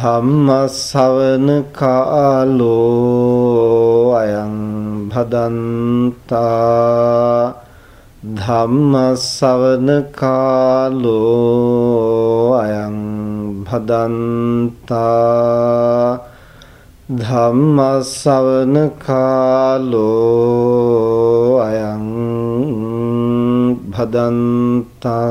ධම්මස්සවන කාලෝ අයං භදන්තා ධම්මස්සවන කාලෝ අයං භදන්තා ධම්මස්සවන කාලෝ අයං භදන්තා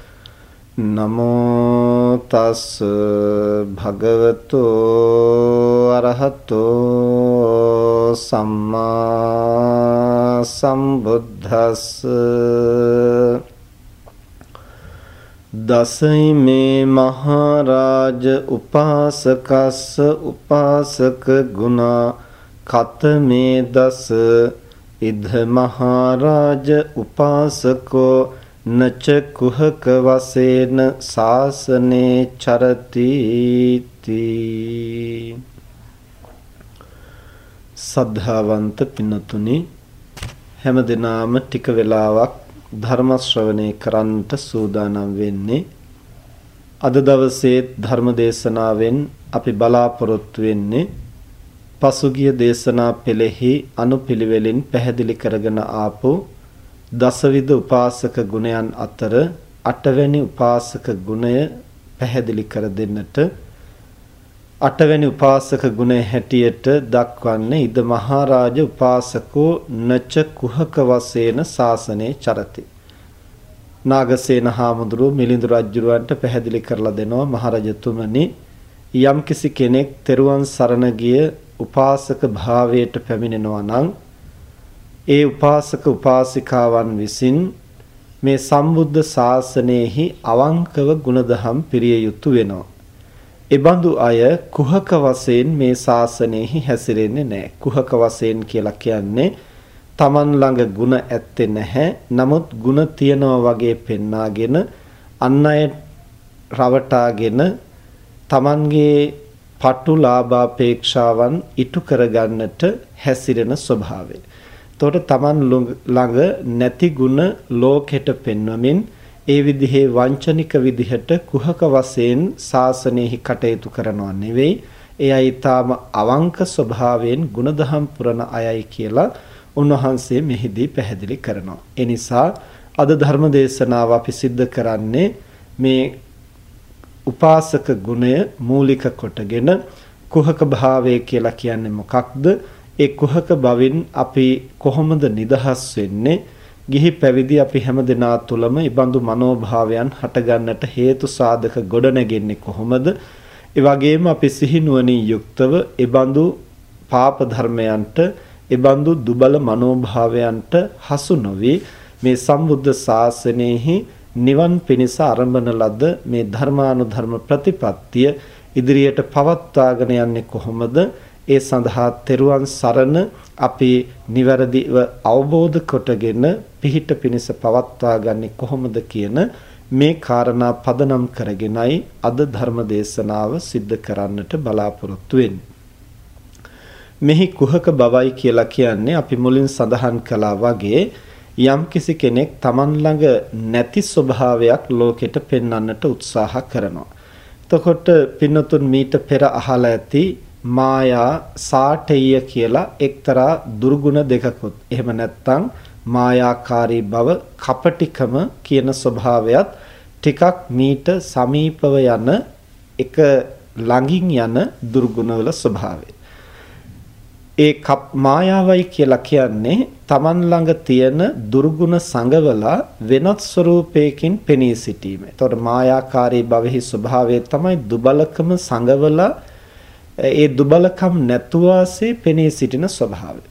නමෝ තස් භගවතු අරහතෝ සම්මා සම්බුද්දස්ස දසයිමේ මහරජ උපාසකස්ස උපාසක ගුණා කතමේ දස ඉද මහරජ උපාසකෝ නච කුහක වසේන සාසනේ චරති තී සද්ධාවන්ත පින්නතුනි හැම දිනාම ටික වෙලාවක් ධර්ම ශ්‍රවණය කරන්නට සූදානම් වෙන්නේ. අද දවසේ ධර්ම දේශනාවෙන් අපි බලාපොරොත්තු වෙන්නේ පසුගිය දේශනා පෙළෙහි අනුපිළිවෙලින් පැහැදිලි කරගෙන ආපු දසවිධ උපාසක ගුණයන් අතර අටවැනි උපාසක ගුණය පැහැදිලි කර දෙන්නට අටවැනි උපාසක ගුණය හැටියට දක්වන්නේ ඉද මහරජ උපාසකෝ නච කුහක වශයෙන් ශාසනයේ චරති. නාගසේන හාමුදුරුව මිලිඳු රජුරවන්ට පැහැදිලි කරලා දෙනවා මහරජතුමනි යම්කිසි කෙනෙක් තෙරුවන් සරණ ගිය උපාසක භාවයට පැමිණෙනවා නම් ඒ උපාසක උපාසිකාවන් විසින් මේ සම්බුද්ධ ශාසනයෙහි අවංකව ගුණදහම් පිරිය යුතු වෙනවා. එබඳු අය කුහක වශයෙන් මේ ශාසනයෙහි හැසිරෙන්නේ නැහැ. කුහක වශයෙන් කියලා කියන්නේ Taman ළඟ ಗುಣ ඇත්තේ නැහැ. නමුත් ಗುಣ තියනවා වගේ පෙන්නාගෙන අන් අය රවටාගෙන Tamanගේ පටු ලාභාපේක්ෂාවන් ඉටු කරගන්නට හැසිරෙන ස්වභාවය. එතකොට Taman ළඟ නැති ಗುಣ ලෝකෙට පෙන්වමින් ඒ විදිහේ වංචනික විදිහට කුහක වශයෙන් සාසනයෙහි කටයුතු කරනවා නෙවෙයි ඒ අය ඊටාම අවංක ස්වභාවයෙන් ಗುಣධම් පුරන අයයි කියලා උන්වහන්සේ මෙහිදී පැහැදිලි කරනවා. ඒ නිසා අද ධර්ම දේශනාව අපි සිද්ධ කරන්නේ මේ උපාසක ගුණය මූලික කොටගෙන කුහක භාවය කියලා කියන්නේ මොකක්ද? ඒ කුහක බවින් අපි කොහොමද නිදහස් වෙන්නේ? ගිහි පැවිදි අපි හැමදෙනා තුළම ඊබඳු මනෝභාවයන් හටගන්නට හේතු සාධක ගොඩනැගෙන්නේ කොහොමද? ඒ වගේම අපි සිහිනුවණින් යුක්තව ඊබඳු පාප ධර්මයන්ට ඊබඳු දුබල මනෝභාවයන්ට හසු නොවි මේ සම්බුද්ධ ශාසනයෙහි නිවන් පිණිස ආරම්භන ලද මේ ධර්මානුධර්ම ප්‍රතිපත්තිය ඉදිරියට පවත්වාගෙන යන්නේ කොහොමද? ඒ සඳහා තෙරුවන් සරණ අපි නිවැරදිව අවබෝධ කොටගෙන පිහිට පිණිස පවත්වා ගන්නේ කොහොමද කියන මේ කාරණා පදනම් කරගෙනයි අද ධර්ම දේශනාව සිද්ධ කරන්නට බලාපොරොත්තු වෙන්නේ. මෙහි කුහක බවයි කියලා කියන්නේ අපි මුලින් සඳහන් කළා වගේ යම්කිසි කෙනෙක් Taman ළඟ නැති ස්වභාවයක් ලෝකෙට පෙන්වන්නට උත්සාහ කරනවා. එතකොට පින්නතුන් මීට පෙර අහලා ඇති මායා සාඨේය කියලා එක්තරා දුර්ගුණ දෙකකුත්. එහෙම නැත්නම් මායාකාරී බව, කපටිකම කියන ස්වභාවයත් ටිකක් මීට සමීපව යන එක ළඟින් යන දුර්ගුණවල ස්වභාවය. ඒ මායාවයි කියලා කියන්නේ Taman ළඟ තියෙන දුර්ගුණ සංගවලා වෙනත් ස්වરૂපයකින් පෙනී සිටීම. එතකොට මායාකාරී භවෙහි ස්වභාවය තමයි දුබලකම සංගවලා ඒ දුබලකම් නැතුවාසේ පෙනී සිටින ස්වභාවය.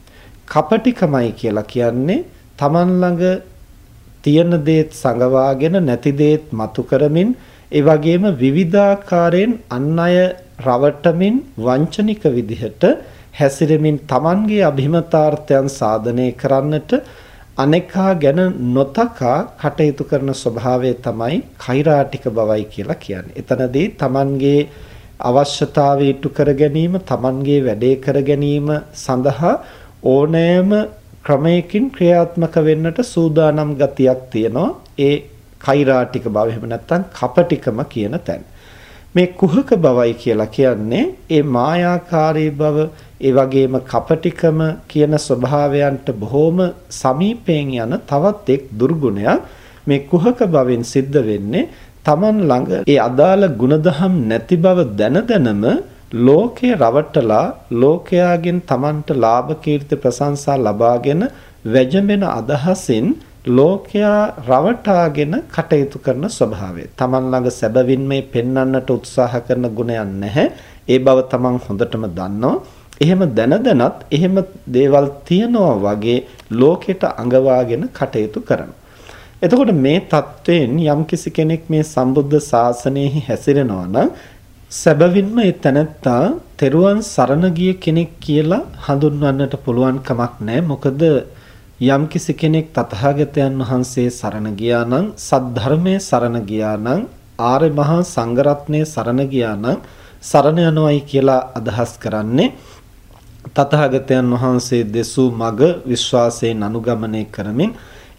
කපටිකමයි කියලා කියන්නේ Taman ළඟ තියෙන දේත් සංගවාගෙන නැති දේත් මතු කරමින් ඒ වගේම විවිධාකාරයෙන් අන් අය රවටමින් වංචනික විදිහට හැසිරෙමින් Tamanගේ අභිමතාර්ථයන් සාධනය කරන්නට අනෙකා ගැන නොතකා කටයුතු කරන ස්වභාවය තමයි කෛරාටික බවයි කියලා කියන්නේ. එතනදී Tamanගේ අවශ්‍යතාවය ඉටු කර ගැනීම, Tamanගේ වැඩේ කර ගැනීම සඳහා ඕනෑම ක්‍රමයකින් ක්‍රියාත්මක වෙන්නට සූදානම් ගතියක් තියෙනවා. ඒ කෛරාටික බව එහෙම නැත්නම් කපටිකම කියන තැන. මේ කුහක බවයි කියලා කියන්නේ ඒ මායාකාරී බව ඒ වගේම කපටිකම කියන ස්වභාවයන්ට බොහොම සමීපයෙන් යන තවත් එක් දුර්ගුණයක් මේ කුහක භවෙන් සිද්ධ වෙන්නේ Taman ළඟ ඒ අදාළ ಗುಣධම් නැති බව දැන දැනම ලෝකේ රවටලා ලෝකයාගෙන් Tamanට ලාභ කීර්ති ප්‍රශංසා ලබාගෙන වැජඹෙන අදහසින් ලෝකයා රවටාගෙන කටයුතු කරන ස්වභාවය. Taman ළඟ සැබවින් මේ පෙන්වන්නට උත්සාහ කරන ගුණයක් නැහැ. ඒ බව Taman හොඳටම දන්නවා. එහෙම දැන දැනත් එහෙම දේවල් තියනවා වගේ ලෝකෙට අඟවාගෙන කටයුතු කරනවා. එතකොට මේ தත්වයෙන් යම්කිසි කෙනෙක් මේ සම්බුද්ධ ශාසනයෙහි හැසිරෙනවා නම් සැබවින්ම ඒ තැනැත්තා තෙරුවන් සරණ ගිය කෙනෙක් කියලා හඳුන්වන්නට පුළුවන් කමක් නැහැ. මොකද යම්කිසි කෙනෙක් තථාගතයන් වහන්සේ සරණ ගියා නම් සද්ධර්මයේ සරණ ගියා නම් ආර්ය මහා සංඝරත්නයේ සරණ ගියා නම් සරණ යනවායි කියලා අදහස් කරන්නේ තථාගතයන් වහන්සේ දෙසූ මඟ විශ්වාසයෙන් අනුගමනය කරමින්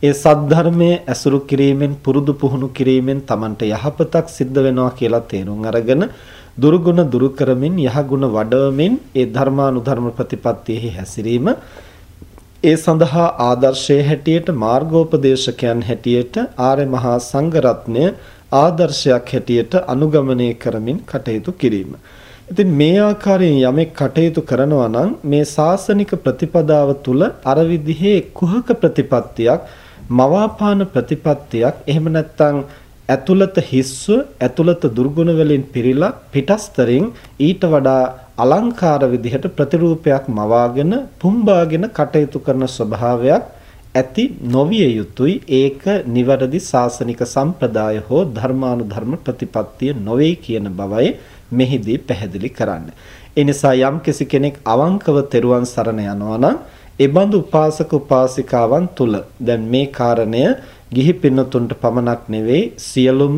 ඒ සද්ධර්මයේ ඇසුරු කිරීමෙන් පුරුදු පුහුණු කිරීමෙන් Tamanට යහපතක් සිද්ධ වෙනවා කියලා තේරුම් අරගෙන දුරුගුණ දුරු කරමින් යහගුණ වඩවමින් ඒ ධර්මානුධර්ම ප්‍රතිපත්තියෙහි හැසිරීම ඒ සඳහා ආදර්ශයේ හැටියට මාර්ගෝපදේශකයන් හැටියට ආර්ය මහා සංඝරත්නය ආදර්ශයක් හැටියට අනුගමනය කරමින් කටයුතු කිරීම. ඉතින් මේ ආකාරයෙන් යමෙක් කටයුතු කරනවා නම් මේ සාසනික ප්‍රතිපදාව තුල අර විදිහේ කුහක ප්‍රතිපත්තියක් මවාපාන ප්‍රතිපත්තියක් එහෙම නැත්නම් ඇතුළත හිස්ව ඇතුළත දුර්ගුණ වලින් පිරීලා පිටස්තරින් ඊට වඩා අලංකාර විදිහට ප්‍රතිරූපයක් මවාගෙන පුම්බාගෙන කටයුතු කරන ස්වභාවයක් ඇති නොවිය යුතුයි ඒක නිවැරදි සාසනික සම්ප්‍රදාය හෝ ධර්මානුධර්ම ප්‍රතිපත්තිය නොවේ කියන බවයි මෙහිදී පැහැදිලි කරන්නේ. ඒ නිසා යම් කෙනෙක් අවංකව තෙරුවන් සරණ යනවා නම් ඒ බඳු උපාසක උපාසිකාවන් තුල දැන් මේ කාරණය ගිහි පින්නතුන්ට පමණක් නෙවෙයි සියලුම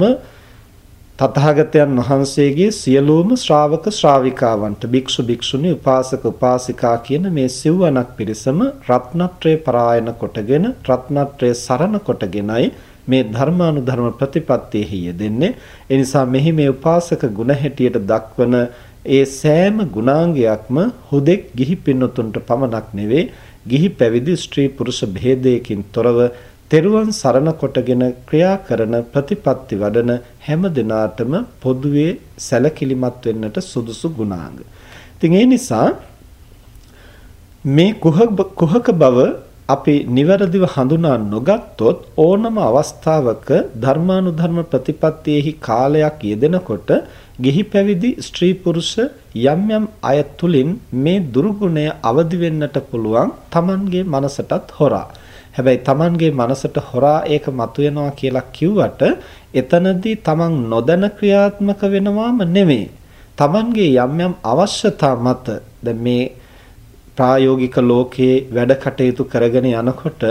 තථාගතයන් වහන්සේගේ සියලුම ශ්‍රාවක ශ්‍රාවිකාවන්ට භික්ෂු භික්ෂුණී උපාසක උපාසිකා කියන මේ සිව්වණක් පිරිසම රත්නත්‍රය පරායන කොටගෙන රත්නත්‍රය සරණ කොටගෙනයි මේ ධර්මානුධර්ම ප්‍රතිපත්තියෙහි යෙදෙන්නේ. ඒ නිසා මෙහි මේ උපාසක ගුණ හැටියට දක්වන ඒ සෑම ගුණාංගයක්ම හුදෙක් ගිහි පින්නතුන්ට පමණක් නෙවෙයි ගිහි පැවිදි ස්ත්‍රී පුරුෂ භේදයකින් තොරව තෙරුවන් සරණ කොටගෙන ක්‍රියා කරන ප්‍රතිපත්ති වඩන හැම දිනාටම පොදුවේ සැලකිලිමත් වෙන්නට සුදුසු ගුණාංග. ඉතින් ඒ නිසා මේ කුහක බව අපි නිවැරදිව හඳුනා නොගත්තොත් ඕනම අවස්ථාවක ධර්මානුධර්ම ප්‍රතිපත්තියෙහි කාලයක් යෙදෙනකොට ගිහි පැවිදි ස්ත්‍රී පුරුෂ යම් යම් අය තුලින් මේ දුර්ගුණය අවදි වෙන්නට පුළුවන් Tamanගේ මනසටත් හොරා. හැබැයි Tamanගේ මනසට හොරා ඒක මතුවෙනවා කියලා කිව්වට එතනදී Taman නොදැන ක්‍රියාත්මක වෙනවාම නෙමෙයි. Tamanගේ යම් යම් අවශ්‍යතා මත දැන් මේ ප්‍රායෝගික ලෝකයේ වැඩ කටයුතු කරගෙන යනකොට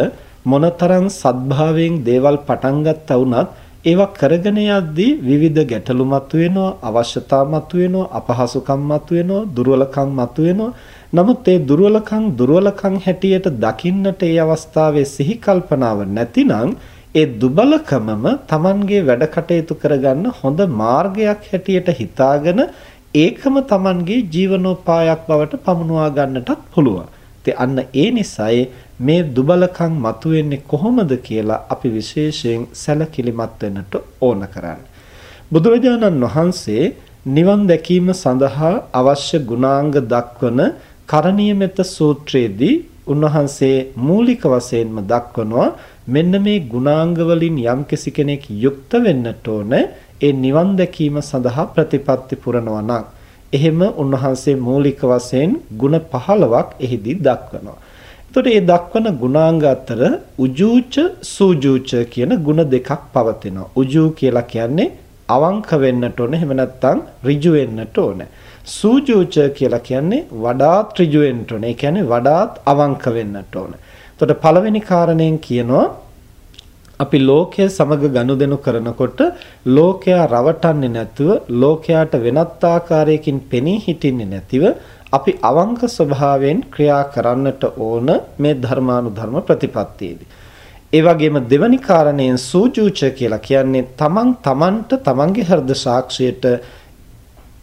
මොනතරම් සත්භාවයෙන් දේවල් පටන් ගත්තා වුණත් ඒවා කරගෙන යද්දී විවිධ ගැටලු මතුවෙනවා අවශ්‍යතා මතුවෙනවා අපහසුකම් මතුවෙනවා දුර්වලකම් මතුවෙනවා. නමුත් ඒ දුර්වලකම් දුර්වලකම් හැටියට දකින්නට ඒ අවස්ථාවේ සිහි කල්පනාව නැතිනම් ඒ දුබලකමම Tamanගේ වැඩ කටයුතු කරගන්න හොඳ මාර්ගයක් හැටියට හිතාගෙන ඒකම Tamanගේ ජීවනෝපායක් බවට පමුණවා ගන්නටත් පුළුවන්. ඉතින් අන්න ඒ නිසායි මේ දුබලකම් මතුවෙන්නේ කොහොමද කියලා අපි විශේෂයෙන් සැලකිලිමත් වෙන්නට ඕන කරන්නේ. බුදුරජාණන් වහන්සේ නිවන් දැකීම සඳහා අවශ්‍ය ගුණාංග දක්වන කරණීයමෙත සූත්‍රයේදී උන්වහන්සේ මූලික වශයෙන්ම දක්වනවා මෙන්න මේ ගුණාංග වලින් යම්කිසි කෙනෙක් යුක්ත වෙන්නට ඕන ඒ නිවන් දැකීම සඳහා ප්‍රතිපත්ති පුරනවා නම් එහෙම උන්වහන්සේ මූලික වශයෙන් ಗುಣ 15ක් එහිදී දක්වනවා. එතකොට මේ දක්වන ගුණාංග අතර උජූච සූජූච කියන ಗುಣ දෙකක් පවතිනවා. උජූ කියලා කියන්නේ අවංක වෙන්නට ඕන එහෙම නැත්නම් ඍජු වෙන්නට ඕන. සූජූච කියලා කියන්නේ වඩාත් ඍජු වෙන්න ඕන. ඒ කියන්නේ වඩාත් අවංක වෙන්නට ඕන. එතකොට පළවෙනි කාරණයෙන් කියනවා අපි ලෝකයේ සමග ගනුදෙනු කරනකොට ලෝකයා රවටන්නේ නැතුව ලෝකයාට වෙනත් ආකාරයකින් පෙනී හිටින්නේ නැතිව අපි අවංක ස්වභාවයෙන් ක්‍රියා කරන්නට ඕන මේ ධර්මානුධර්ම ප්‍රතිපත්තියේදී. ඒ වගේම දෙවනි කාරණයෙන් සූජූච කියලා කියන්නේ තමන් තමන්ට තමන්ගේ හෘද සාක්ෂියට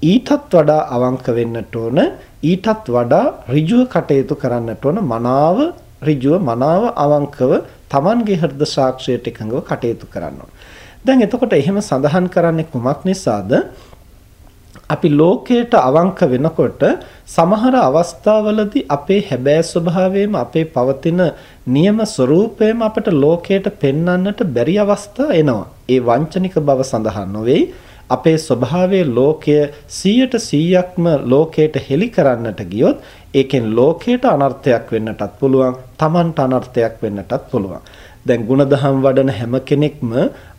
ඊටත් වඩා අවංක වෙන්නට ඕන ඊටත් වඩා ඍජුව කටයුතු කරන්නට ඕන මනාව ඍජුව මනාව අවංකව Tamanගේ හෘද සාක්ෂියට එකඟව කටයුතු කරන්න දැන් එතකොට එහෙම සඳහන් කරන්නේ කුමක් නිසාද? අපි ලෝකයට අවංක වෙනකොට සමහර අවස්ථාවලදී අපේ හැබෑ ස්වභාවයම අපේ පවතින නියම ස්වરૂපයම අපට ලෝකයට පෙන්වන්නට බැරි අවස්ථා එනවා. ඒ වංචනික බව සඳහන් නොවේ. අපේ ස්වභාවයේ ලෝකය 100ට 100ක්ම ලෝකයට හෙලි කරන්නට ගියොත් ඒකෙන් ලෝකයට අනර්ථයක් වෙන්නටත් පුළුවන්, Tamanට අනර්ථයක් වෙන්නටත් පුළුවන්. දැන් ಗುಣධම් වඩන හැම කෙනෙක්ම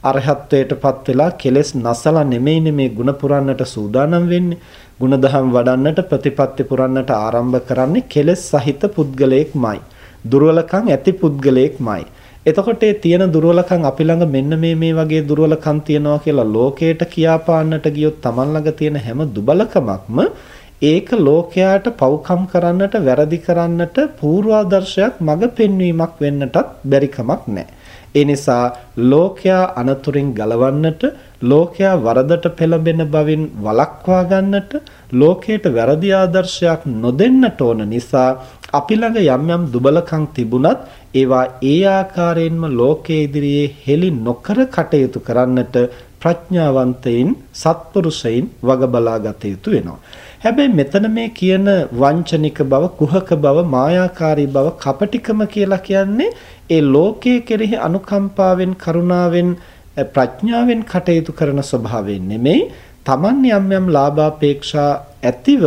අරහත්ත්වයටපත් වෙලා කෙලෙස් නසලා නෙමෙයිනේ මේ ಗುಣ පුරන්නට සූදානම් වෙන්නේ. ಗುಣධම් වඩන්නට ප්‍රතිපත්ති පුරන්නට ආරම්භ කරන්නේ කෙලෙස් සහිත පුද්ගලයෙක්මයි. දුර්වලකම් ඇති පුද්ගලයෙක්මයි. එතකොට ඒ තියෙන දුර්වලකම් අපි ළඟ මෙන්න මේ මේ වගේ දුර්වලකම් තියනවා කියලා ලෝකයට කියාපාන්නට ගියොත් Taman ළඟ තියෙන හැම දුබලකමක්ම ඒක ලෝකයාට පව්කම් කරන්නට වැරදි කරන්නට පූර්වාදර්ශයක් මඟ පෙන්වීමක් වෙන්නටත් බැරි කමක් නැහැ. ඒ නිසා ලෝකයා අනතුරින් ගලවන්නට ලෝකයා වරදට පෙළඹෙන බවින් වළක්වා ගන්නට ලෝකයට වැරදි ආදර්ශයක් නොදෙන්නට ඕන නිසා අපි ළඟ යම් යම් දුබලකම් තිබුණත් ඒවා ඒ ආකාරයෙන්ම ලෝකයේ ඉදිරියේ හෙළි නොකර කටයුතු කරන්නට ප්‍රඥාවන්තයින් සත්පුරුෂයින් වග බලා ගත යුතු වෙනවා. හැබැයි මෙතන මේ කියන වංචනික බව, කුහක බව, මායාකාරී බව, කපටිකම කියලා කියන්නේ ඒ ලෝකයේ කෙරෙහි අනුකම්පාවෙන්, කරුණාවෙන්, ප්‍රඥාවෙන් කටයුතු කරන ස්වභාවයෙන් නෙමෙයි. Taman යම් යම් ලාභාපේක්ෂා ඇතිව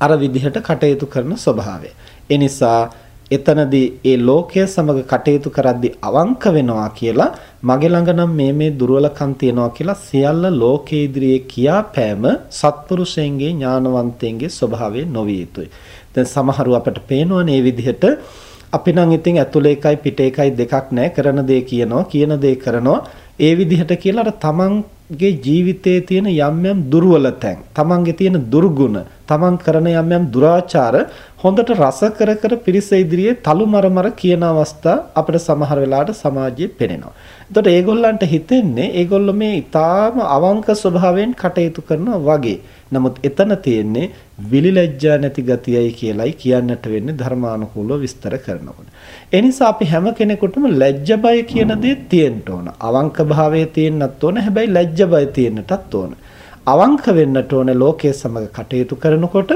අර විදිහට කටයුතු කරන ස්වභාවය. ඒ නිසා එතනදී ඒ ලෝකය සමග කටයුතු කරද්දී අවංක වෙනවා කියලා මගේ ළඟ නම් මේ මේ දුර්වලකම් තියෙනවා කියලා සියල්ල ලෝකයේ ඉදිරියේ කියාපෑම සත්පුරුෂයන්ගේ ඥානවන්තයන්ගේ ස්වභාවය නොවිය යුතුයි. දැන් සමහරු අපට පේනවනේ මේ විදිහට අපි නම් ඉතින් ඇතුලේ එකයි පිටේ එකයි දෙකක් නැහැ කරන දේ කියනවා කියන දේ කරනවා ඒ විදිහට කියලා අර තමන්ගේ ජීවිතයේ තියෙන යම් යම් දුර්වල තැන් තමන්ගේ තියෙන දුර්ගුණ තමන් කරන යම් යම් දුරාචාර හොඳට රස කර කර පිරිස ඉදිරියේ තලු මරමර කියන අවස්ථා අපිට සමහර වෙලාවට සමාජයේ පෙනෙනවා. එතකොට ඒගොල්ලන්ට හිතෙන්නේ ඒගොල්ලෝ මේ ඊටාම අවංක ස්වභාවයෙන් කටයුතු කරනවා වගේ. නමුත් එතන තියෙන්නේ විලිලැජ්ජා නැති ගතියයි කියලයි කියන්නට වෙන්නේ ධර්මානුකූලව විස්තර කරනකොට. ඒ නිසා අපි හැම කෙනෙකුටම ලැජ්ජ බය කියන දේ තියෙන්න ඕන. අවංක භාවය තියෙන්නත් ඕන. හැබැයි ලැජ්ජ බය තියෙන්නටත් ඕන. අවංක වෙන්නට ඕන ලෝකයේ සමග කටයුතු කරනකොට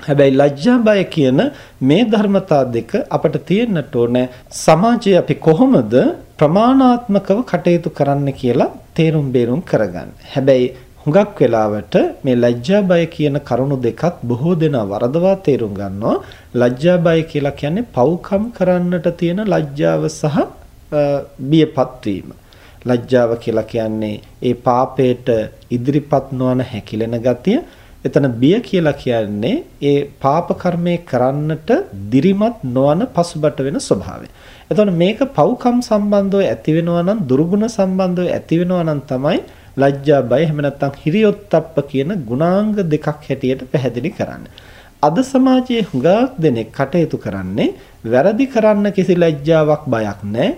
හැබැයි ලැජ්ජා බය කියන මේ ධර්මතා දෙක අපට තියෙන්නට ඕන සමාජයේ අපි කොහොමද ප්‍රමාණාත්මකව කටයුතු කරන්න කියලා තේරුම් බේරුම් කරගන්න. හැබැයි හුඟක් වෙලාවට මේ ලැජ්ජා බය කියන කරුණු දෙකත් බොහෝ දෙනා වරදවා තේරුම් ගන්නවා. ලැජ්ජා බය කියලා කියන්නේ පව්කම් කරන්නට තියෙන ලැජ්ජාව සහ බියපත් වීම. ලැජ්ජාව කියලා කියන්නේ ඒ පාපයට ඉදිරිපත් නොවන හැකිලෙන ගතිය. එතන බිය කියලා කියන්නේ ඒ පාප කර්මයේ කරන්නට දිරිමත් නොවන පසුබට වෙන ස්වභාවය. එතකොට මේක පව්කම් සම්බන්ධව ඇති වෙනවා නම් දුර්ගුණ සම්බන්ධව ඇති වෙනවා නම් තමයි ලැජ්ජා බය එහෙම නැත්නම් හිරියොත්ප්ප කියන ගුණාංග දෙකක් හැටියට පැහැදිලි කරන්නේ. අද සමාජයේ හුඟක් දෙනෙක් කටයුතු කරන්නේ වැරදි කරන්න කිසි ලැජ්ජාවක් බයක් නැහැ.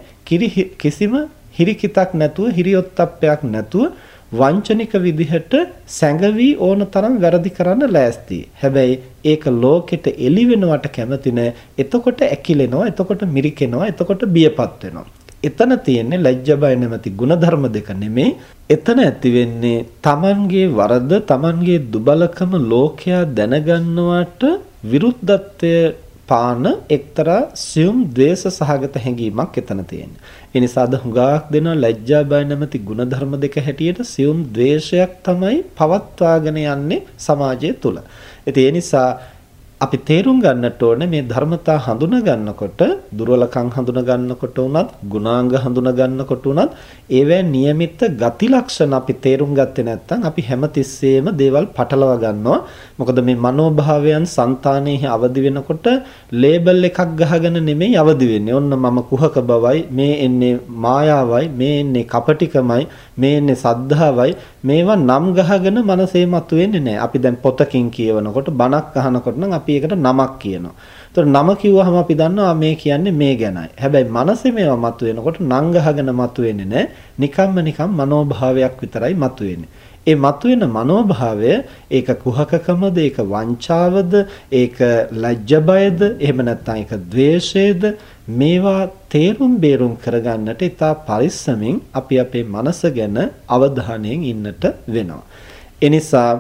කිසිම හිරිකිතක් නැතුව හිරියොත්ප්පයක් නැතුව වංචනික විදිහට සැඟවි ඕන තරම් වැරදි කරන්න ලෑස්ති. හැබැයි ඒක ලෝකෙට එළි වෙනවට කැමති එතකොට ඇකිලෙනවා, එතකොට මිරිකෙනවා, එතකොට බියපත් වෙනවා. එතන තියෙන්නේ ලැජ්ජ බය නැමැති ಗುಣධර්ම දෙක නෙමේ. එතන ඇති වෙන්නේ Tamanගේ වරද Tamanගේ දුබලකම ලෝකයා දැනගන්නවට විරුද්ධත්වය පාන එක්තරා සියුම් द्वेष සහගත හැඟීමක් එතන තියෙන්නේ. ඒ නිසාද හුඟක් දෙනා ලැජ්ජා බය නැමැති ಗುಣධර්ම දෙක හැටියට සියුම් द्वेषයක් තමයි පවත්වාගෙන යන්නේ සමාජය තුල. ඉතින් ඒ නිසා අපි තේරුම් ගන්නට ඕනේ මේ ධර්මතා හඳුනා ගන්නකොට දුර්වලකම් හඳුනා ගන්නකොට උනත් ගුණාංග හඳුනා ගන්නකොට උනත් ඒවැ નિયમિત ගති ලක්ෂණ අපි තේරුම් ගත්තේ නැත්නම් අපි හැමතිස්සෙම දේවල් පටලව ගන්නවා. මොකද මේ මනෝභාවයන් సంతානෙහි අවදි වෙනකොට ලේබල් එකක් ගහගෙන නෙමෙයි අවදි වෙන්නේ. ඔන්න මම කුහක බවයි මේ එන්නේ මායාවයි මේ එන්නේ කපටිකමයි මේ එන්නේ සද්ධාවයි මේවා නම් ගහගෙන මනසේ මතුවෙන්නේ නැහැ අපි දැන් පොතකින් කියවනකොට බණක් අහනකොට නම් අපි ඒකට නමක් කියනවා. ඒතර නම කිව්වහම අපි දන්නවා මේ කියන්නේ මේ ගැනයි. හැබැයි මනසේ මේවා මතුවෙනකොට නම් ගහගෙන මතුවෙන්නේ නැහැ. නිකම්ම නිකම් මනෝභාවයක් විතරයි මතුවෙන්නේ. ඒ මතුවෙන මනෝභාවය ඒක කුහකකමද ඒක වංචාවද ඒක ලැජ්ජ බයද එහෙම නැත්නම් ඒක द्वේෂයේද මේවා තේරුම් බේරුම් කරගන්නට ඉතා පරිස්සමින් අපි අපේ මනස ගැන අවධානයෙන් ඉන්නට වෙනවා. එනිසා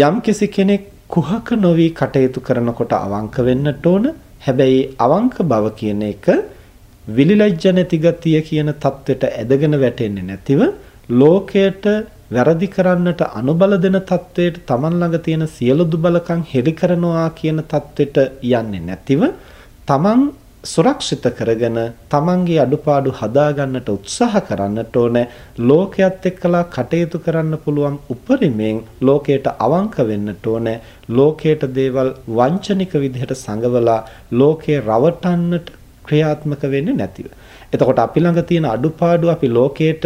යම් කිසි කෙනෙක් කුහක නොවි කටයුතු කරනකොට අවංක වෙන්නට ඕන. හැබැයි අවංක බව කියන එක විලිලැජ්ජ නැති ගතිය කියන தത്വෙට ඇදගෙන වැටෙන්නේ නැතිව ලෝකයට වැරදි කරන්නට අනුබල දෙන தത്വයට Taman ළඟ තියෙන සියලු දුබලකම් හෙළි කරනවා කියන தത്വෙට යන්නේ නැතිව Taman සුරක්ෂිත කරගෙන Tamanගේ අඩුපාඩු හදාගන්නට උත්සාහ කරන්නට ඕනේ. ලෝකයේත් එක්කලා කටයුතු කරන්න පුළුවන් උපරිමයෙන් ලෝකයට අවංක වෙන්නට ඕනේ. ලෝකයට දේවල් වංචනික විදිහට සංගවලා ලෝකේ රවටන්නට ක්‍රියාත්මක වෙන්නේ නැතිව. එතකොට අපි ළඟ තියෙන අඩුපාඩු අපි ලෝකයට